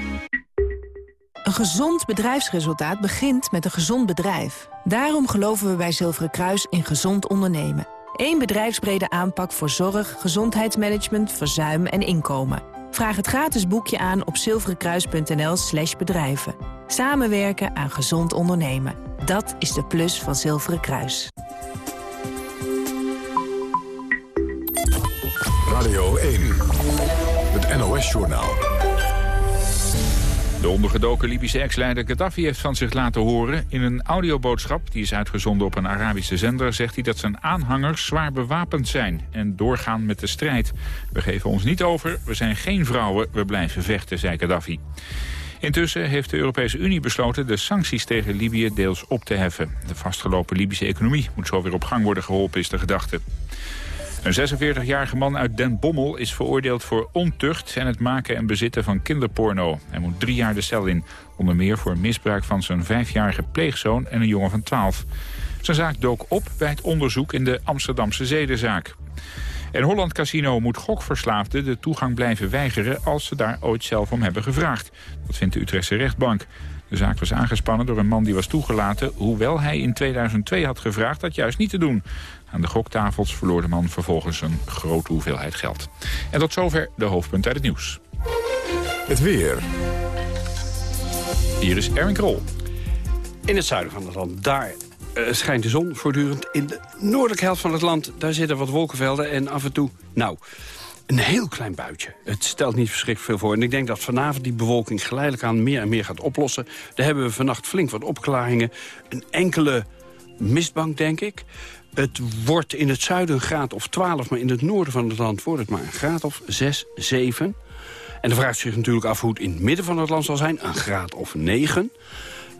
Een gezond bedrijfsresultaat begint met een gezond bedrijf. Daarom geloven we bij Zilveren Kruis in gezond ondernemen. Eén bedrijfsbrede aanpak voor zorg, gezondheidsmanagement, verzuim en inkomen. Vraag het gratis boekje aan op zilverenkruis.nl slash bedrijven. Samenwerken aan gezond ondernemen. Dat is de plus van Zilveren Kruis. Radio 1, het NOS-journaal. De ondergedoken Libische ex-leider Gaddafi heeft van zich laten horen. In een audioboodschap, die is uitgezonden op een Arabische zender... zegt hij dat zijn aanhangers zwaar bewapend zijn en doorgaan met de strijd. We geven ons niet over, we zijn geen vrouwen, we blijven vechten, zei Gaddafi. Intussen heeft de Europese Unie besloten de sancties tegen Libië deels op te heffen. De vastgelopen Libische economie moet zo weer op gang worden geholpen, is de gedachte. Een 46-jarige man uit Den Bommel is veroordeeld voor ontucht... en het maken en bezitten van kinderporno. Hij moet drie jaar de cel in. Onder meer voor misbruik van zijn vijfjarige pleegzoon en een jongen van 12. Zijn zaak dook op bij het onderzoek in de Amsterdamse zedenzaak. En Holland Casino moet gokverslaafden de toegang blijven weigeren... als ze daar ooit zelf om hebben gevraagd. Dat vindt de Utrechtse rechtbank. De zaak was aangespannen door een man die was toegelaten... hoewel hij in 2002 had gevraagd dat juist niet te doen. Aan de goktafels verloor de man vervolgens een grote hoeveelheid geld. En tot zover de hoofdpunt uit het nieuws. Het weer. Hier is Erwin Krol. In het zuiden van het land, daar uh, schijnt de zon voortdurend. In de noordelijke helft van het land, daar zitten wat wolkenvelden en af en toe... nou, een heel klein buitje. Het stelt niet verschrikkelijk veel voor. En ik denk dat vanavond die bewolking geleidelijk aan meer en meer gaat oplossen. Daar hebben we vannacht flink wat opklaringen. Een enkele mistbank, denk ik. Het wordt in het zuiden een graad of 12, maar in het noorden van het land wordt het maar een graad of 6, 7. En dan vraagt zich natuurlijk af hoe het in het midden van het land zal zijn. Een graad of 9.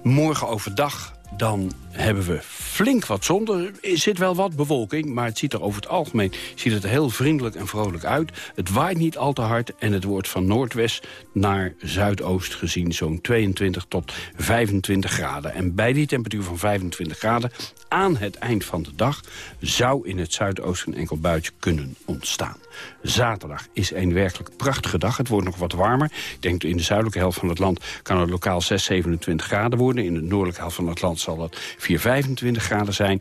Morgen overdag dan hebben we flink wat zon. Er zit wel wat bewolking, maar het ziet er over het algemeen ziet het heel vriendelijk en vrolijk uit. Het waait niet al te hard en het wordt van noordwest naar zuidoost gezien zo'n 22 tot 25 graden. En bij die temperatuur van 25 graden aan het eind van de dag zou in het zuidoosten een enkel buitje kunnen ontstaan. Zaterdag is een werkelijk prachtige dag. Het wordt nog wat warmer. Ik denk in de zuidelijke helft van het land kan het lokaal 6, 27 graden worden. In de noordelijke helft van het land zal het 4, 25 graden zijn.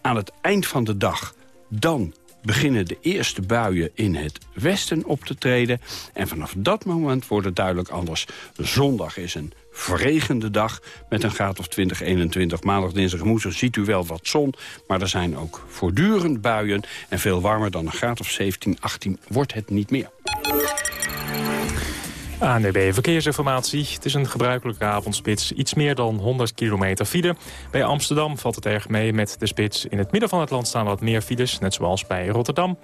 Aan het eind van de dag dan beginnen de eerste buien in het westen op te treden. En vanaf dat moment wordt het duidelijk anders. Zondag is een verregende dag met een graad of 20, 21. Maandag, dinsdag en woensdag ziet u wel wat zon. Maar er zijn ook voortdurend buien. En veel warmer dan een graad of 17, 18 wordt het niet meer. ANDB Verkeersinformatie. Het is een gebruikelijke avondspits. Iets meer dan 100 kilometer file. Bij Amsterdam valt het erg mee met de spits. In het midden van het land staan wat meer files, net zoals bij Rotterdam.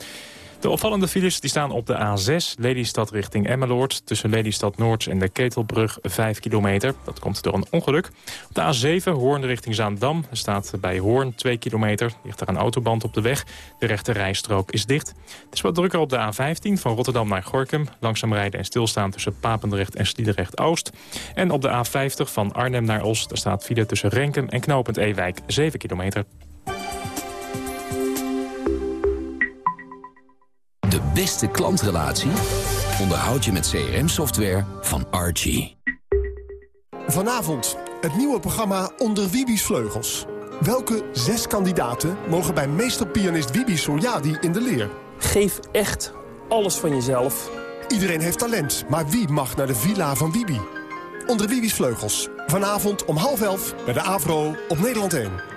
De opvallende files die staan op de A6, Lelystad richting Emmeloord... tussen Lelystad Noord en de Ketelbrug 5 kilometer. Dat komt door een ongeluk. Op de A7, Hoorn richting Zaandam. Staat bij Hoorn 2 kilometer. Ligt er een autoband op de weg. De rechte rijstrook is dicht. Het is wat drukker op de A15 van Rotterdam naar Gorkum. Langzaam rijden en stilstaan tussen Papendrecht en Sliedrecht-Oost. En op de A50 van Arnhem naar Os. Daar staat file tussen Renkum en Knopend Ewijk 7 kilometer. Beste klantrelatie onderhoud je met CRM-software van Archie. Vanavond het nieuwe programma Onder Wibi's Vleugels. Welke zes kandidaten mogen bij meesterpianist Wibi Soljadi in de leer? Geef echt alles van jezelf. Iedereen heeft talent, maar wie mag naar de villa van Wibi? Onder Wibi's Vleugels. Vanavond om half elf bij de Avro op Nederland 1.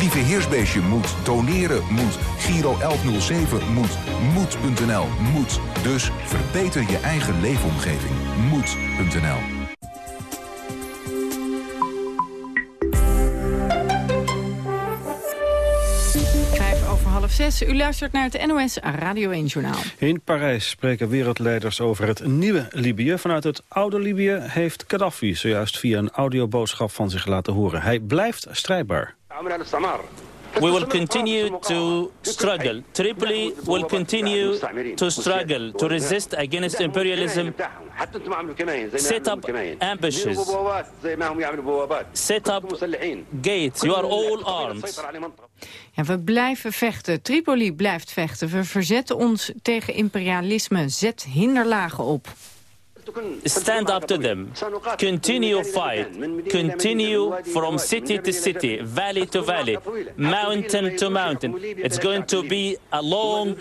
Lieve Heersbeestje moet, doneren moet, Giro 1107 moet, moed.nl moet. Dus verbeter je eigen leefomgeving. Moed.nl Vijf over half zes. U luistert naar het NOS Radio 1 Journaal. In Parijs spreken wereldleiders over het nieuwe Libië. Vanuit het oude Libië heeft Gaddafi zojuist via een audioboodschap van zich laten horen. Hij blijft strijdbaar. We will continue to struggle. Tripoli will continue to struggle, to resist against imperialism. Set up ambushes. Set up gates. You are all armed. Ja, we blijven vechten. Tripoli blijft vechten. We verzetten ons tegen imperialisme. Zet hinderlagen op. Stand up to them. Continue fight. Continue from city to city, valley to valley, mountain to mountain. It's going to be a long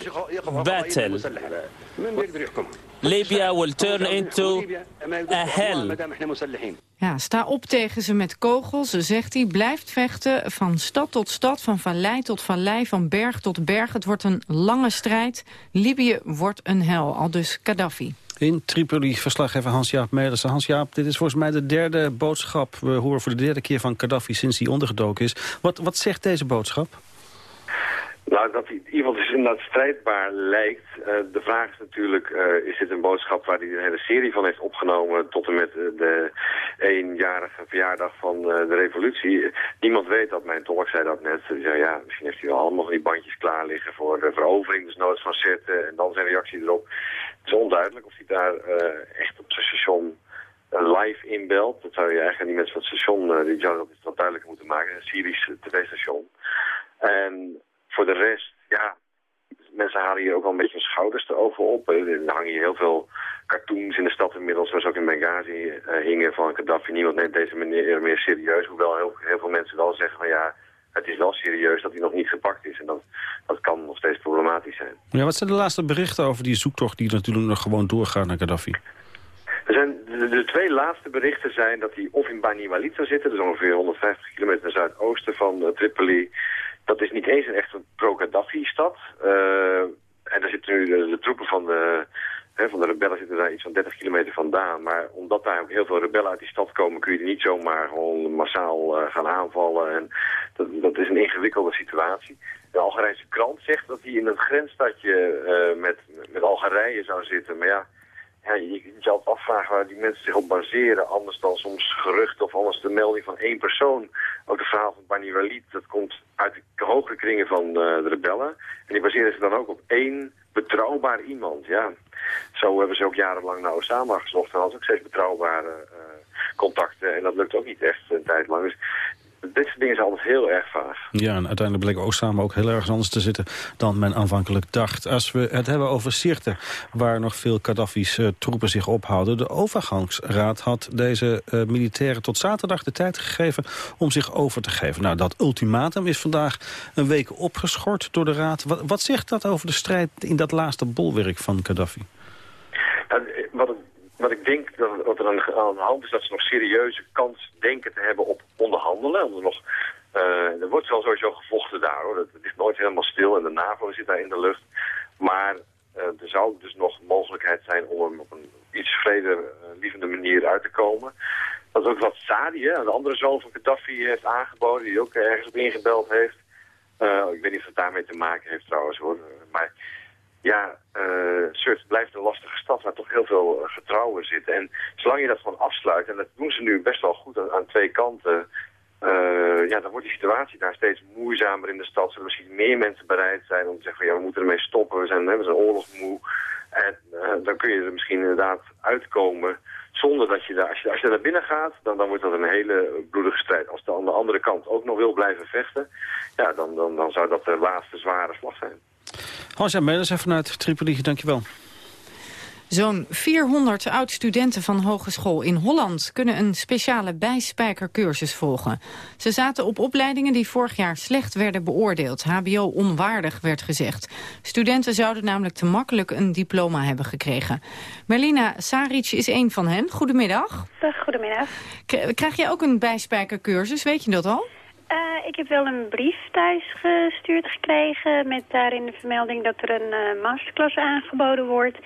battle. Libya will turn into a hell. Ja, sta op tegen ze met kogels, zegt hij. Blijft vechten van stad tot stad, van vallei tot vallei, van berg tot berg. Het wordt een lange strijd. Libië wordt een hel, al dus Gaddafi. In Tripoli, verslaggever Hans-Jaap Melissen. Hans-Jaap, dit is volgens mij de derde boodschap. We horen voor de derde keer van Gaddafi sinds hij ondergedoken is. Wat, wat zegt deze boodschap? Nou, dat iemand dus inderdaad strijdbaar lijkt. Uh, de vraag is natuurlijk, uh, is dit een boodschap waar hij een hele serie van heeft opgenomen... tot en met uh, de eenjarige verjaardag van de revolutie? Niemand weet dat. Mijn tolk zei dat net. Zei, ja, misschien heeft hij wel allemaal van die bandjes klaar liggen... voor de verovering, dus nooit van zetten en dan zijn reactie erop. Het is onduidelijk of hij daar echt op zijn station live inbelt. Dat zou je eigenlijk niet mensen van het station, die zou dat wat duidelijker moeten maken. Een Syrisch tv-station. En voor de rest, ja, mensen halen hier ook wel een beetje hun schouders erover op. Er hangen hier heel veel cartoons in de stad inmiddels, zoals ook in Benghazi hingen van Gaddafi. Niemand neemt deze meneer meer serieus, hoewel heel, heel veel mensen wel zeggen van ja, het is wel serieus dat hij nog niet gepakt is. En dat, dat kan nog steeds problematisch zijn. Ja, wat zijn de laatste berichten over die zoektocht die natuurlijk nog gewoon doorgaat naar Gaddafi? Er zijn, de, de, twee laatste berichten zijn dat hij of in Bani Walid zou zitten, dus ongeveer 150 kilometer naar zuidoosten van uh, Tripoli. Dat is niet eens een echt een pro-Gaddafi-stad. Uh, en daar zitten nu de, de troepen van de, hè, van de rebellen zitten daar iets van 30 kilometer vandaan. Maar omdat daar heel veel rebellen uit die stad komen... kun je er niet zomaar gewoon massaal uh, gaan aanvallen. En dat, dat is een ingewikkelde situatie. De Algerijnse krant zegt dat hij in een grensstadje uh, met, met Algerije zou zitten. Maar ja, ja, je kunt je altijd afvragen waar die mensen zich op baseren. Anders dan soms gerucht of anders de melding van één persoon. Ook het verhaal van Bani Walid, dat komt uit de hogere kringen van uh, de rebellen. En die baseren zich dan ook op één betrouwbaar iemand. Ja. Zo hebben ze ook jarenlang naar Osama gezocht. En hadden ze ook steeds betrouwbare uh, contacten. En dat lukt ook niet echt een tijd lang. Dus dit soort dingen zijn altijd heel erg vaag. Ja, en uiteindelijk bleek Osama ook heel erg anders te zitten dan men aanvankelijk dacht. Als we het hebben over Sirte, waar nog veel Gaddafi's uh, troepen zich ophouden. De overgangsraad had deze uh, militairen tot zaterdag de tijd gegeven om zich over te geven. Nou, dat ultimatum is vandaag een week opgeschort door de raad. Wat, wat zegt dat over de strijd in dat laatste bolwerk van Gaddafi? Wat, ik denk dat wat er aan de hand is, dat ze nog serieuze kans denken te hebben op onderhandelen. Er, nog, uh, er wordt wel sowieso gevochten daar hoor. Het is nooit helemaal stil en de NAVO zit daar in de lucht. Maar uh, er zou dus nog mogelijkheid zijn om er op een iets vredelievende manier uit te komen. Dat is ook wat Sadi, hè, de andere zoon van Gaddafi, heeft aangeboden, die ook ergens op ingebeld heeft. Uh, ik weet niet of het daarmee te maken heeft trouwens hoor. Maar ja, uh, Surt blijft een lastige stad waar toch heel veel uh, vertrouwen zit. En zolang je dat gewoon afsluit, en dat doen ze nu best wel goed aan, twee kanten... Uh, ja, dan wordt die situatie daar steeds moeizamer in de stad. Zullen misschien meer mensen bereid zijn om te zeggen van ja, we moeten ermee stoppen. We zijn, we zijn oorlogsmoe. En dan kun je er misschien inderdaad uitkomen zonder dat je daar, als je, als je naar binnen gaat, dan, dan wordt dat een hele bloedige strijd. Als de aan de andere kant ook nog wil blijven vechten, ja, dan, dan, dan zou dat de laatste zware slag zijn. Hans-Jan Melis vanuit Tripoli, dankjewel. Zo'n 400 oud-studenten van hogeschool in Holland kunnen een speciale bijspijkercursus volgen. Ze zaten op opleidingen die vorig jaar slecht werden beoordeeld. HBO-onwaardig werd gezegd. Studenten zouden namelijk te makkelijk een diploma hebben gekregen. Merlina Saric is een van hen. Goedemiddag. Dag, goedemiddag. Krijg jij ook een bijspijkercursus, weet je dat al? Uh, ik heb wel een brief thuis gestuurd gekregen met daarin de vermelding dat er een uh, masterclass aangeboden wordt.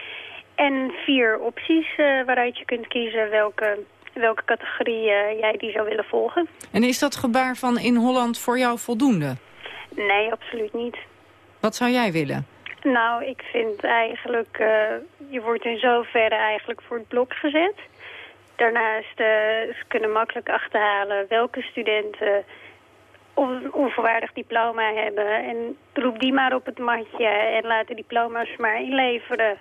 En vier opties uh, waaruit je kunt kiezen welke, welke categorie jij die zou willen volgen. En is dat gebaar van in Holland voor jou voldoende? Nee, absoluut niet. Wat zou jij willen? Nou, ik vind eigenlijk, je wordt in zoverre eigenlijk voor het blok gezet. Daarnaast ze kunnen makkelijk achterhalen welke studenten een onvoorwaardig diploma hebben. En roep die maar op het matje en laat de diploma's maar inleveren.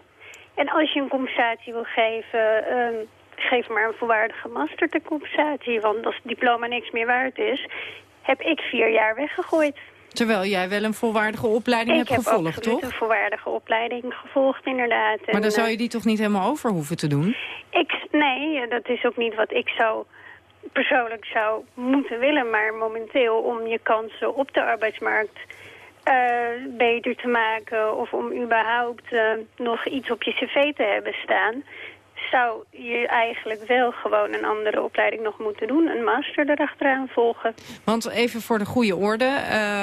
En als je een compensatie wil geven, um, geef maar een volwaardige master ter compensatie. Want als het diploma niks meer waard is, heb ik vier jaar weggegooid. Terwijl jij wel een volwaardige opleiding ik hebt gevolgd, toch? Ik heb een volwaardige opleiding gevolgd, inderdaad. Maar dan zou je die toch niet helemaal over hoeven te doen? Ik, nee, dat is ook niet wat ik zou persoonlijk zou moeten willen. Maar momenteel om je kansen op de arbeidsmarkt uh, beter te maken... of om überhaupt uh, nog iets op je cv te hebben staan... zou je eigenlijk wel gewoon een andere opleiding nog moeten doen. Een master erachteraan volgen. Want even voor de goede orde...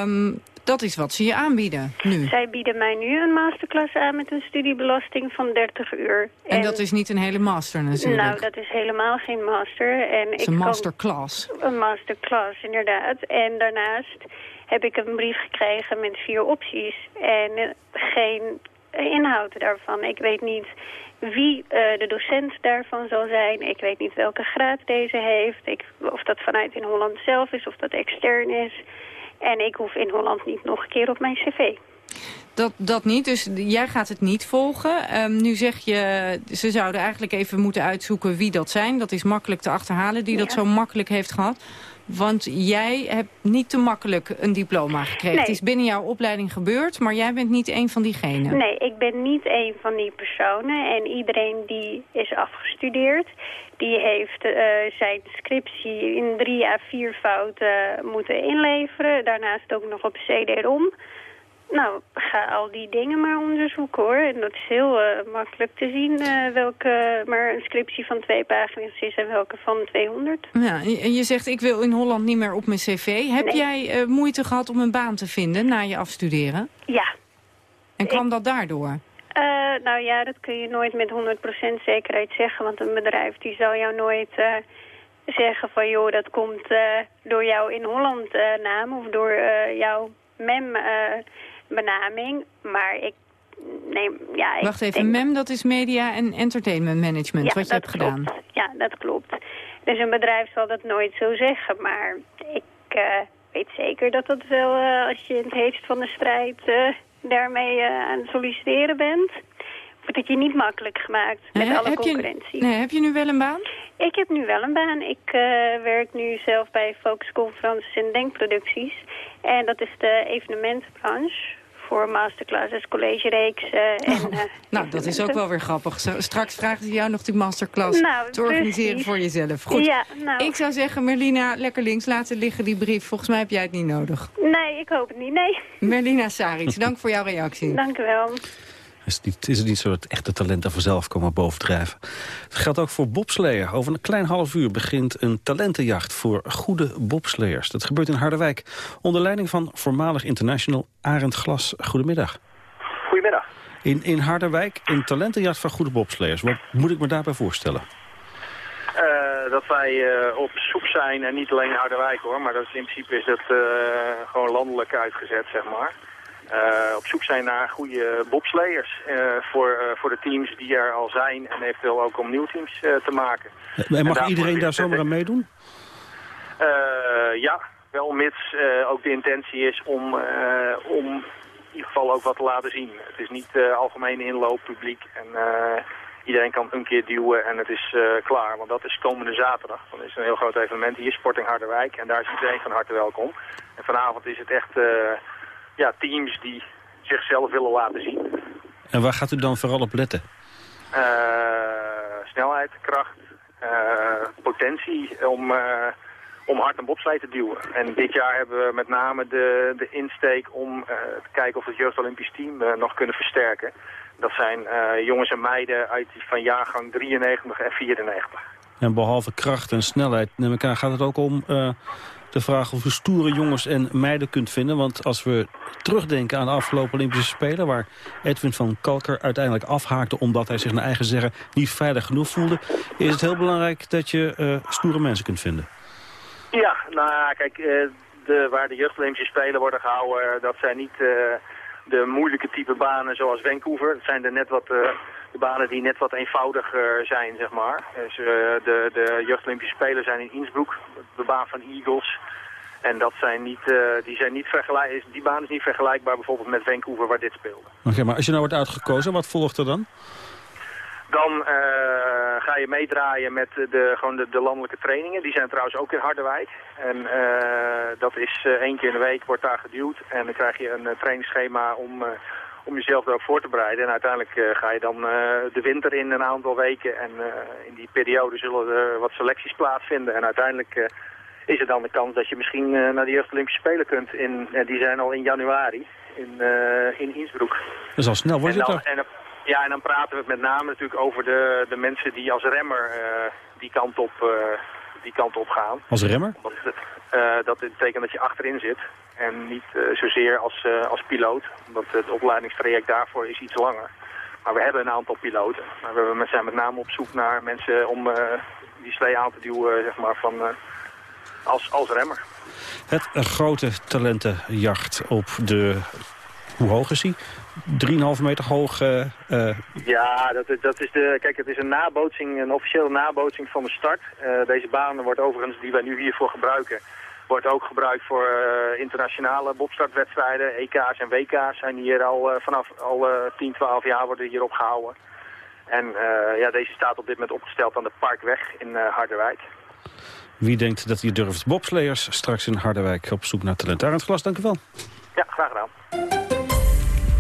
Um, dat is wat ze je aanbieden nu. Zij bieden mij nu een masterclass aan met een studiebelasting van 30 uur. En, en dat is niet een hele master natuurlijk? Nou, dat is helemaal geen master. En het is een masterclass. Een masterclass, inderdaad. En daarnaast heb ik een brief gekregen met vier opties. En geen inhoud daarvan. Ik weet niet wie uh, de docent daarvan zal zijn. Ik weet niet welke graad deze heeft. Ik, of dat vanuit in Holland zelf is, of dat extern is. En ik hoef in Holland niet nog een keer op mijn cv. Dat, dat niet, dus jij gaat het niet volgen. Um, nu zeg je, ze zouden eigenlijk even moeten uitzoeken wie dat zijn. Dat is makkelijk te achterhalen, die ja. dat zo makkelijk heeft gehad. Want jij hebt niet te makkelijk een diploma gekregen. Nee. Het is binnen jouw opleiding gebeurd, maar jij bent niet een van diegenen. Nee, ik ben niet een van die personen. En iedereen die is afgestudeerd, die heeft uh, zijn scriptie in drie à vier fouten moeten inleveren. Daarnaast ook nog op CD-ROM. Nou, ga al die dingen maar onderzoeken hoor. En dat is heel uh, makkelijk te zien uh, welke maar een scriptie van twee pagina's is en welke van 200. Ja, en je zegt ik wil in Holland niet meer op mijn cv. Heb Nee. jij uh, moeite gehad om een baan te vinden na je afstuderen? Ja. En kwam dat daardoor? Nou ja, dat kun je nooit met 100% zekerheid zeggen. Want een bedrijf die zal jou nooit zeggen van... joh, dat komt door jouw in Holland naam of door jouw MEM benaming. Maar ik neem... Ja, ik Wacht even. MEM dat is Media en Entertainment Management, ja, wat je hebt klopt. gedaan. Ja, dat klopt. Dus een bedrijf zal dat nooit zo zeggen. Maar ik weet zeker dat dat wel, als je in het heetst van de strijd daarmee uh, aan het solliciteren bent, wordt het je niet makkelijk gemaakt met Nee, alle je- concurrentie. Nee, heb je nu wel een baan? Ik heb nu wel een baan. Ik werk nu zelf bij Focus Conferences en Denkproducties. En dat is de evenementenbranche voor masterclasses, collegereeks uh, en... Uh, Nou, dat is ook wel weer grappig. Straks vragen ze jou nog die masterclass Nou, te organiseren precies. voor jezelf. Goed. Ja, nou. Ik zou zeggen, Merlina, lekker links laten liggen die brief. Volgens mij heb jij het niet nodig. Nee, ik hoop het niet. Nee. Merlina Saric, dank voor jouw reactie. Dank u wel. Is het, niet, is het niet zo dat echte talenten vanzelf komen bovendrijven? Het geldt ook voor bobsleeën. Over een klein half uur begint een talentenjacht voor goede bobsleers. Dat gebeurt in Harderwijk. Onder leiding van voormalig international Arend Glas. Goedemiddag. Goedemiddag. In, in Harderwijk een talentenjacht voor goede bobsleers. Wat moet ik me daarbij voorstellen? Uh, dat wij uh, op zoek zijn, en niet alleen in Harderwijk hoor, maar dat is in principe is dat uh, gewoon landelijk uitgezet, zeg maar. Uh, op zoek zijn naar goede bobsleiers uh, voor, uh, voor de teams die er al zijn en eventueel ook om nieuwe teams te maken. En mag iedereen daar zomaar aan meedoen? ja, wel mits ook de intentie is om, om in ieder geval ook wat te laten zien. Het is niet algemeen inloop publiek en iedereen kan een keer duwen en het is klaar. Want dat is komende zaterdag. Dan is een heel groot evenement hier, Sporting Harderwijk. En daar is iedereen van harte welkom. En vanavond is het echt ja, teams die zichzelf willen laten zien. En waar gaat u dan vooral op letten? snelheid, kracht, potentie om, om hard een bobslee te duwen. En dit jaar hebben we met name de, de insteek om te kijken of we het Jeugd Olympisch team nog kunnen versterken. Dat zijn jongens en meiden uit, van jaargang 93 en 94. En behalve kracht en snelheid, neem ik aan, gaat het ook om de vraag of u stoere jongens en meiden kunt vinden. Want als we terugdenken aan de afgelopen Olympische Spelen... waar Edwin van Kalker uiteindelijk afhaakte... omdat hij zich naar eigen zeggen niet veilig genoeg voelde... is het heel belangrijk dat je uh, stoere mensen kunt vinden. Ja, nou kijk, uh, de, waar de jeugd Olympische Spelen worden gehouden... Eh, dat zijn niet de moeilijke type banen zoals Vancouver. Dat zijn er net wat de banen die net wat eenvoudiger zijn, zeg maar. Dus, de, de Jeugd Olympische Spelen zijn in Innsbruck, de baan van Eagles. En dat zijn niet, uh, die, zijn niet vergelijk, die baan is niet vergelijkbaar bijvoorbeeld met Vancouver waar dit speelde. Oké, maar als je nou wordt uitgekozen, wat volgt er dan? Dan uh, ga je meedraaien met de, gewoon de, de, landelijke trainingen. Die zijn trouwens ook in Harderwijk. En uh, dat is één keer in de week wordt daar geduwd. En dan krijg je een trainingsschema om om jezelf erop voor te bereiden. En uiteindelijk uh, ga je dan uh, de winter in een aantal weken. En uh, in die periode zullen er wat selecties plaatsvinden. En uiteindelijk is er dan de kans dat je misschien naar de Jeugd Olympische Spelen kunt. In, die zijn al in januari in, in Innsbruck. Dat is al snel, wordt het en, Ja, en dan praten we met name natuurlijk over de, de mensen die als remmer die, kant op, die kant op gaan. Als remmer? Dat betekent dat je achterin zit. En niet uh, zozeer als, uh, als piloot, want het opleidingstraject daarvoor is iets langer. Maar we hebben een aantal piloten. Maar we zijn met name op zoek naar mensen om die slee aan te duwen zeg maar, van, als, als remmer. Het grote talentenjacht op de... Hoe hoog is hij? 3,5 meter hoog. Ja, dat, dat is de, kijk, het is een nabootsing, een officiële nabootsing van de start. deze baan wordt overigens, die wij nu hiervoor gebruiken, Wordt ook gebruikt voor internationale bobstartwedstrijden. EK's en WK's zijn hier al vanaf al 10, 12 jaar worden hier opgehouden. En ja, deze staat op dit moment opgesteld aan de Parkweg in Harderwijk. Wie denkt dat hij durft? Bobsleiers straks in Harderwijk op zoek naar talent. Arend Glas, dank u wel. Ja, graag gedaan.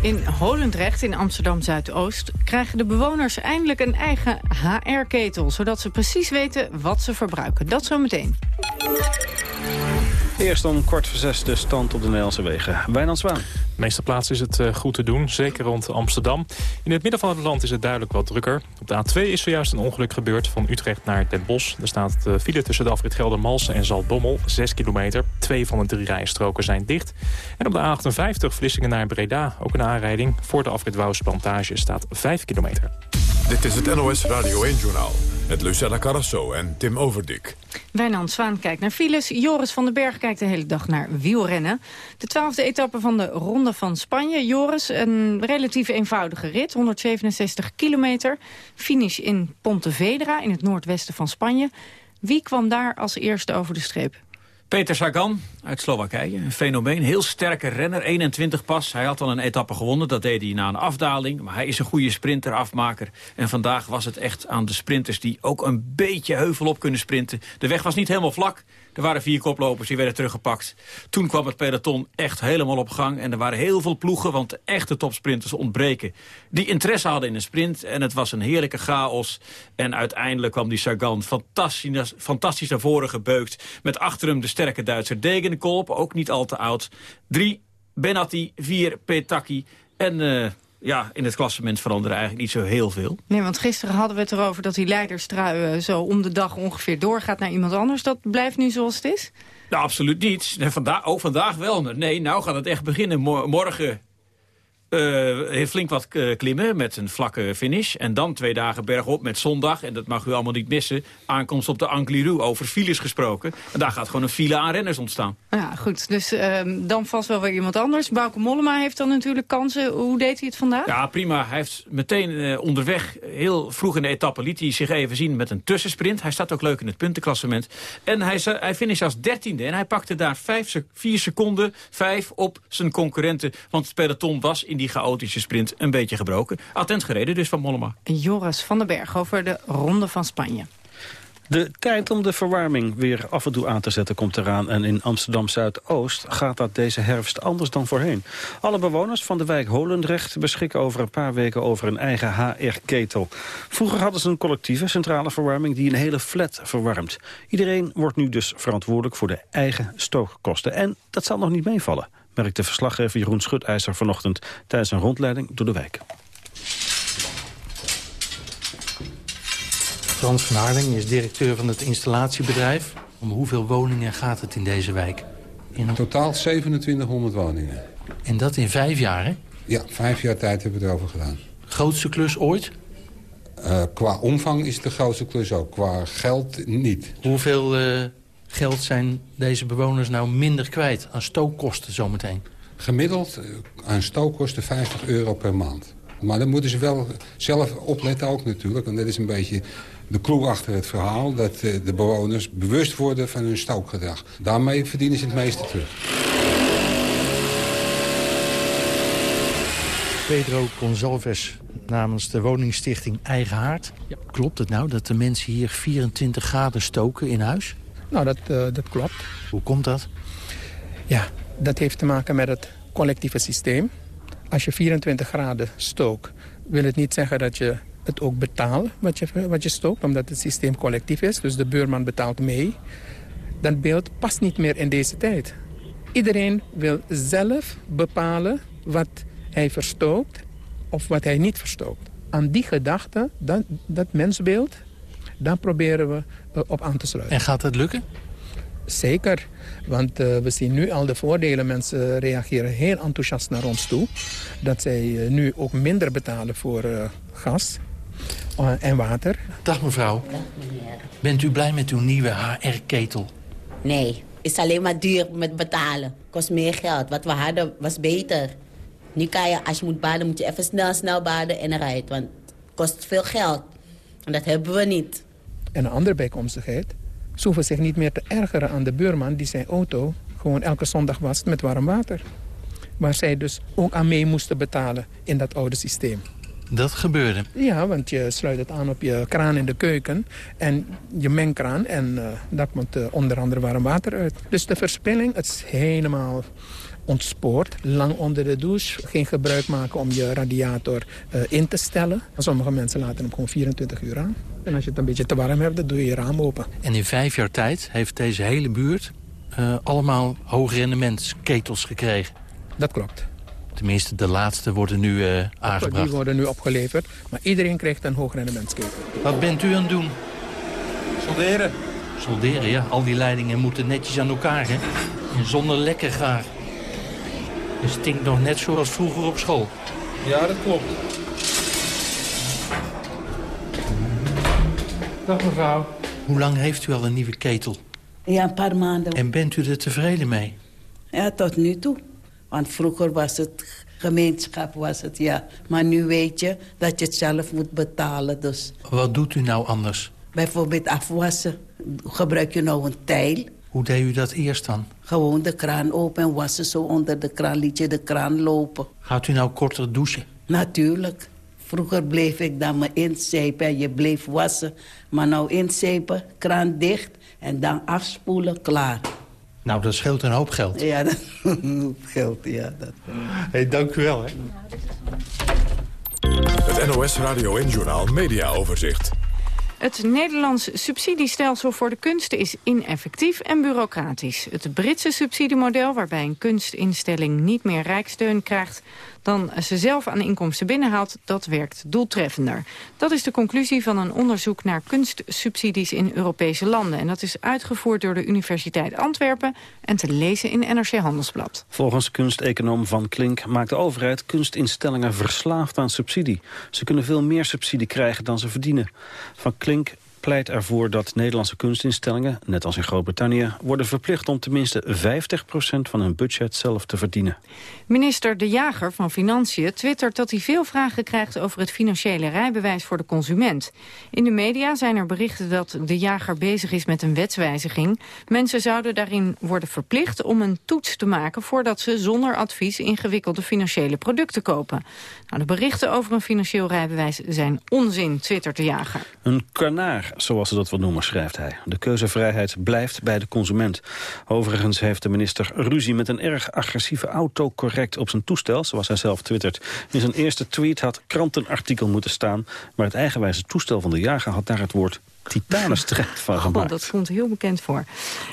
In Holendrecht in Amsterdam-Zuidoost krijgen de bewoners eindelijk een eigen HR-ketel... zodat ze precies weten wat ze verbruiken. Dat zometeen. Eerst om kwart voor zes de stand op de Nederlandse wegen. Wijnand Zwaan. De meeste plaatsen is het eh, goed te doen, zeker rond Amsterdam. In het midden van het land is het duidelijk wat drukker. Op de A2 is zojuist een ongeluk gebeurd van Utrecht naar Den Bosch. Er staat de file tussen de afrit Geldermalsen en Zaltbommel, 6 kilometer. Twee van de drie rijstroken zijn dicht. En op de A58 Vlissingen naar Breda, ook een aanrijding. Voor de afrit Wouwsplantage staat 5 kilometer. Dit is het NOS Radio 1-journaal met Lucella Carrasso en Tim Overdik. Wijnand Zwaan kijkt naar files. Joris van den Berg kijkt de hele dag naar wielrennen. De twaalfde etappe van de Ronde van Spanje. Joris, een relatief eenvoudige rit, 167 kilometer. Finish in Pontevedra in het noordwesten van Spanje. Wie kwam daar als eerste over de streep? Peter Sagan uit Slowakije, een fenomeen. Heel sterke renner, 21 pas. Hij had al een etappe gewonnen, dat deed hij na een afdaling. Maar hij is een goede sprinter, afmaker. En vandaag was het echt aan de sprinters die ook een beetje heuvel op kunnen sprinten. De weg was niet helemaal vlak. Er waren vier koplopers, die werden teruggepakt. Toen kwam het peloton echt helemaal op gang. En er waren heel veel ploegen, want de echte topsprinters ontbreken. Die interesse hadden in een sprint. En het was een heerlijke chaos. En uiteindelijk kwam die Sagan fantastisch, fantastisch naar voren gebeukt. Met achter hem de sterke Duitser Degenkolb, ook niet al te oud. Drie Benatti, vier Petaki. En... Uh, ja, in het klassement veranderde eigenlijk niet zo heel veel. Nee, want gisteren hadden we het erover dat die leiderstrui eh, zo om de dag ongeveer doorgaat naar iemand anders. Dat blijft nu zoals het is? Nou, absoluut niet. Vandaag, ook vandaag wel. Nee, nou gaat het echt beginnen. Morgen uh, heeft flink wat uh, klimmen met een vlakke finish. En dan twee dagen bergop met zondag. En dat mag u allemaal niet missen. Aankomst op de Angliru over files gesproken. En daar gaat gewoon een file aan renners ontstaan. Ja, goed. Dus uh, dan vast wel weer iemand anders. Bauke Mollema heeft dan natuurlijk kansen. Hoe deed hij het vandaag? Ja, prima. Hij heeft meteen onderweg, heel vroeg in de etappe, liet hij zich even zien met een tussensprint. Hij staat ook leuk in het puntenklassement. En hij, hij finisht als dertiende. En hij pakte daar vijf, vier seconden, vijf op zijn concurrenten. Want het peloton was in die chaotische sprint een beetje gebroken. Attent gereden dus van Mollema. Joris van den Berg over de Ronde van Spanje. De tijd om de verwarming weer af en toe aan te zetten komt eraan. En in Amsterdam-Zuidoost gaat dat deze herfst anders dan voorheen. Alle bewoners van de wijk Holendrecht beschikken over een paar weken over een eigen HR-ketel. Vroeger hadden ze een collectieve centrale verwarming die een hele flat verwarmt. Iedereen wordt nu dus verantwoordelijk voor de eigen stookkosten. En dat zal nog niet meevallen, merkte verslaggever Jeroen Schutijzer vanochtend tijdens een rondleiding door de wijk. Frans van Harling is directeur van het installatiebedrijf. Om hoeveel woningen gaat het in deze wijk? In totaal 2700 woningen. En dat in vijf jaar, hè? Ja, vijf jaar tijd hebben we erover gedaan. Grootste klus ooit? Uh, qua omvang is het de grootste klus ook. Qua geld niet. Hoeveel uh, geld zijn deze bewoners nou minder kwijt aan stookkosten zometeen? Gemiddeld uh, aan stookkosten 50 euro per maand. Maar dan moeten ze wel zelf opletten ook natuurlijk. Want dat is een beetje de clue achter het verhaal... dat de bewoners bewust worden van hun stookgedrag. Daarmee verdienen ze het meeste terug. Pedro Gonzalves namens de woningstichting Eigen Haard. Klopt het nou dat de mensen hier 24 graden stoken in huis? Nou, dat, uh, dat klopt. Hoe komt dat? Ja, dat heeft te maken met het collectieve systeem. Als je 24 graden stookt, wil het niet zeggen dat je het ook betaalt wat je, wat je stookt, omdat het systeem collectief is. Dus de buurman betaalt mee. Dat beeld past niet meer in deze tijd. Iedereen wil zelf bepalen wat hij verstookt of wat hij niet verstookt. Aan die gedachte, dat, dat mensbeeld, daar proberen we op aan te sluiten. En gaat dat lukken? Zeker, want uh, we zien nu al de voordelen. Mensen reageren heel enthousiast naar ons toe. Dat zij uh, nu ook minder betalen voor gas en water. Dag mevrouw. Dag meneer. Bent u blij met uw nieuwe HR-ketel? Nee, is alleen maar duur met betalen. Kost meer geld. Wat we hadden was beter. Nu kan je, als je moet baden, moet je even snel, snel baden en eruit. Want het kost veel geld. En dat hebben we niet. En een andere bijkomstigheid. Ze hoeven zich niet meer te ergeren aan de buurman die zijn auto gewoon elke zondag wast met warm water. Waar zij dus ook aan mee moesten betalen in dat oude systeem. Dat gebeurde? Ja, want je sluit het aan op je kraan in de keuken en je mengkraan. En uh, daar komt uh, onder andere warm water uit. Dus de verspilling, het is helemaal ontspoord. Lang onder de douche. Geen gebruik maken om je radiator uh, in te stellen. Sommige mensen laten hem gewoon 24 uur aan. En als je het een beetje te warm hebt, dan doe je je raam open. En in vijf jaar tijd heeft deze hele buurt uh, allemaal hoogrendementsketels gekregen? Dat klopt. Tenminste, de laatste worden nu uh, aangebracht. Die worden nu opgeleverd. Maar iedereen krijgt een hoogrendementsketel. Wat bent u aan het doen? Solderen. Solderen, ja. Al die leidingen moeten netjes aan elkaar, hè? En zonder lekker gaar. Het stinkt nog net zoals vroeger op school. Ja, dat klopt. Dag mevrouw. Hoe lang heeft u al een nieuwe ketel? Ja, een paar maanden. En bent u er tevreden mee? Ja, tot nu toe. Want vroeger was het gemeenschap, was het ja. Maar nu weet je dat je het zelf moet betalen, dus. Wat doet u nou anders? Bijvoorbeeld afwassen. Gebruik je nou een tijl? Hoe deed u dat eerst dan? Gewoon de kraan open en wassen zo onder de kraan. Liet je de kraan lopen. Gaat u nou korter douchen? Natuurlijk. Vroeger bleef ik dan me inzeepen en je bleef wassen. Maar nou inzeepen, kraan dicht en dan afspoelen, klaar. Nou, dat scheelt een hoop geld. Ja, dat geld, ja. Dat. Hey, dank u wel. Hè. Het NOS Radio en Journaal Media Overzicht. Het Nederlands subsidiestelsel voor de kunsten is ineffectief en bureaucratisch. Het Britse subsidiemodel, waarbij een kunstinstelling niet meer rijksteun krijgt dan ze zelf aan inkomsten binnenhaalt, dat werkt doeltreffender. Dat is de conclusie van een onderzoek naar kunstsubsidies in Europese landen. En dat is uitgevoerd door de Universiteit Antwerpen en te lezen in NRC Handelsblad. Volgens kunsteconoom Van Klink maakt de overheid kunstinstellingen verslaafd aan subsidie. Ze kunnen veel meer subsidie krijgen dan ze verdienen. Van Klink pleit ervoor dat Nederlandse kunstinstellingen, net als in Groot-Brittannië, worden verplicht om tenminste 50% van hun budget zelf te verdienen. Minister De Jager van Financiën twittert dat hij veel vragen krijgt over het financiële rijbewijs voor de consument. In de media zijn er berichten dat De Jager bezig is met een wetswijziging. Mensen zouden daarin worden verplicht om een toets te maken voordat ze zonder advies ingewikkelde financiële producten kopen. Nou, de berichten over een financieel rijbewijs zijn onzin, twittert De Jager. Een kanaar zoals ze dat wil noemen, schrijft hij. De keuzevrijheid blijft bij de consument. Overigens heeft de minister ruzie met een erg agressieve autocorrect op zijn toestel, zoals hij zelf twittert. In zijn eerste tweet had krantenartikel moeten staan, maar het eigenwijze toestel van de jager had daar het woord titanenstrijd van gemaakt. Oh, dat komt heel bekend voor.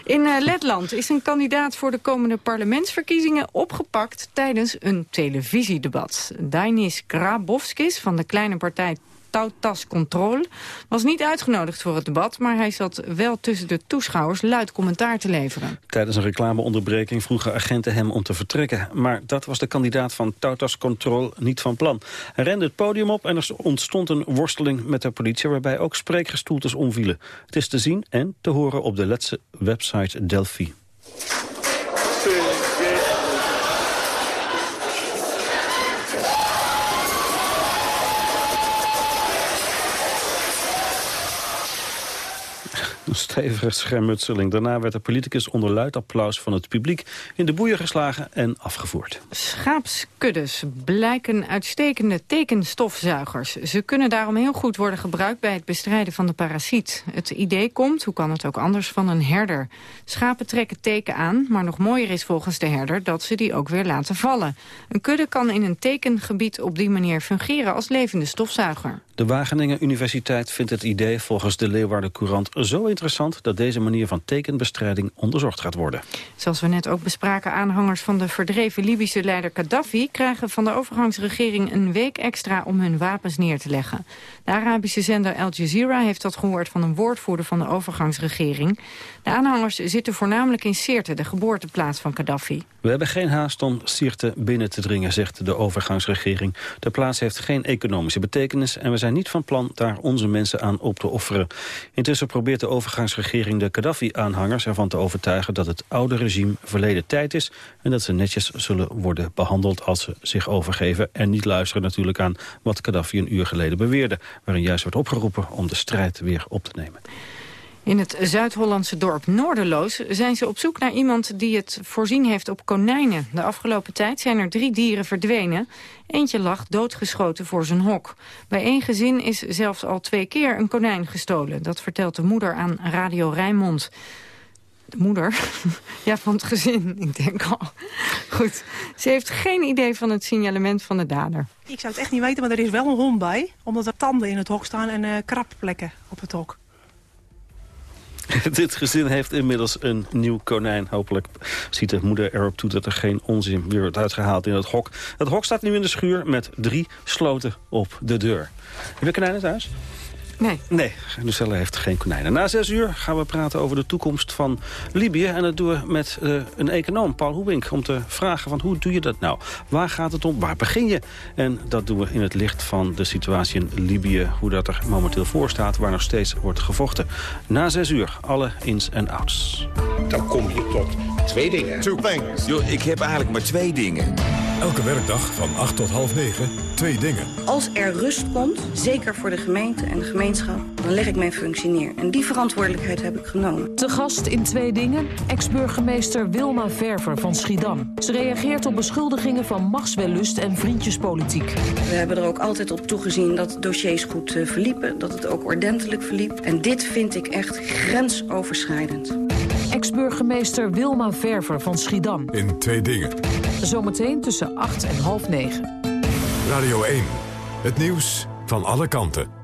In uh, Letland is een kandidaat voor de komende parlementsverkiezingen opgepakt tijdens een televisiedebat. Dainis Grabovskis van de kleine partij Tautas Control was niet uitgenodigd voor het debat... maar hij zat wel tussen de toeschouwers luid commentaar te leveren. Tijdens een reclameonderbreking vroegen agenten hem om te vertrekken. Maar dat was de kandidaat van Tautas Control niet van plan. Hij rende het podium op en er ontstond een worsteling met de politie... waarbij ook spreekgestoeltes omvielen. Het is te zien en te horen op de Letse website Delphi. Een stevige schermutseling. Daarna werd de politicus onder luid applaus van het publiek... in de boeien geslagen en afgevoerd. Schaapskuddes blijken uitstekende tekenstofzuigers. Ze kunnen daarom heel goed worden gebruikt bij het bestrijden van de parasiet. Het idee komt, hoe kan het ook anders, van een herder. Schapen trekken teken aan, maar nog mooier is volgens de herder... dat ze die ook weer laten vallen. Een kudde kan in een tekengebied op die manier fungeren als levende stofzuiger. De Wageningen Universiteit vindt het idee volgens de Leeuwarden Courant zo interessant dat deze manier van tekenbestrijding onderzocht gaat worden. Zoals we net ook bespraken, aanhangers van de verdreven Libische leider Gaddafi krijgen van de overgangsregering een week extra om hun wapens neer te leggen. De Arabische zender Al Jazeera heeft dat gehoord van een woordvoerder van de overgangsregering. De aanhangers zitten voornamelijk in Sirte, de geboorteplaats van Gaddafi. We hebben geen haast om Sirte binnen te dringen, zegt de overgangsregering. De plaats heeft geen economische betekenis en we zijn niet van plan daar onze mensen aan op te offeren. Intussen probeert de overgangsregering de Gaddafi-aanhangers ervan te overtuigen dat het oude regime verleden tijd is en dat ze netjes zullen worden behandeld als ze zich overgeven en niet luisteren natuurlijk aan wat Gaddafi een uur geleden beweerde, waarin juist werd opgeroepen om de strijd weer op te nemen. In het Zuid-Hollandse dorp Noorderloos zijn ze op zoek naar iemand die het voorzien heeft op konijnen. De afgelopen tijd zijn er drie dieren verdwenen. Eentje lag doodgeschoten voor zijn hok. Bij één gezin is zelfs al twee keer een konijn gestolen. Dat vertelt de moeder aan Radio Rijnmond. De moeder? ja, van het gezin, ik denk al. Goed, ze heeft geen idee van het signalement van de dader. Ik zou het echt niet weten, maar er is wel een hond bij. Omdat er tanden in het hok staan en uh, krapplekken op het hok. Dit gezin heeft inmiddels een nieuw konijn. Hopelijk ziet de moeder erop toe dat er geen onzin weer wordt uitgehaald in het hok. Het hok staat nu in de schuur met drie sloten op de deur. Heb je konijnen thuis? Nee. Nee, Lucelle heeft geen konijnen. Na zes uur gaan we praten over de toekomst van Libië. En dat doen we met uh, een econoom, Paul Hoebink. Om te vragen van hoe doe je dat nou? Waar gaat het om? Waar begin je? En dat doen we in het licht van de situatie in Libië. Hoe dat er momenteel voor staat, waar nog steeds wordt gevochten. Na zes uur, alle ins en outs. Dan kom je tot twee dingen. Two things. Yo, ik heb eigenlijk maar twee dingen. Elke werkdag van 8 tot half 9, twee dingen. Als er rust komt, zeker voor de gemeente en de gemeenschap, dan leg ik mijn functie neer. En die verantwoordelijkheid heb ik genomen. Te gast in twee dingen, ex-burgemeester Wilma Verver van Schiedam. Ze reageert op beschuldigingen van machtswellust en vriendjespolitiek. We hebben er ook altijd op toegezien dat dossiers goed uh, verliepen, dat het ook ordentelijk verliep. En dit vind ik echt grensoverschrijdend. Ex-burgemeester Wilma Verver van Schiedam. In twee dingen. Zometeen tussen 8 en half 9. Radio 1. Het nieuws van alle kanten.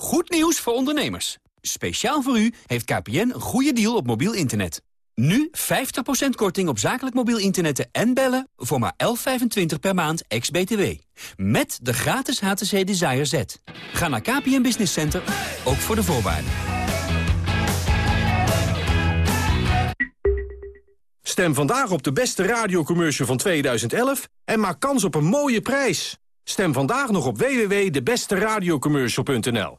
Goed nieuws voor ondernemers. Speciaal voor u heeft KPN een goede deal op mobiel internet. Nu 50% korting op zakelijk mobiel internet en bellen voor maar 11,25 per maand ex-BTW. Met de gratis HTC Desire Z. Ga naar KPN Business Center, ook voor de voorwaarden. Stem vandaag op de beste radiocommercial van 2011 en maak kans op een mooie prijs. Stem vandaag nog op www.debesteradiocommercial.nl.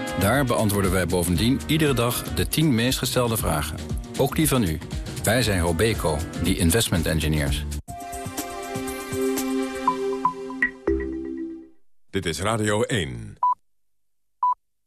Daar beantwoorden wij bovendien iedere dag de 10 meest gestelde vragen. Ook die van u. Wij zijn Robeco, die investment engineers. Dit is Radio 1.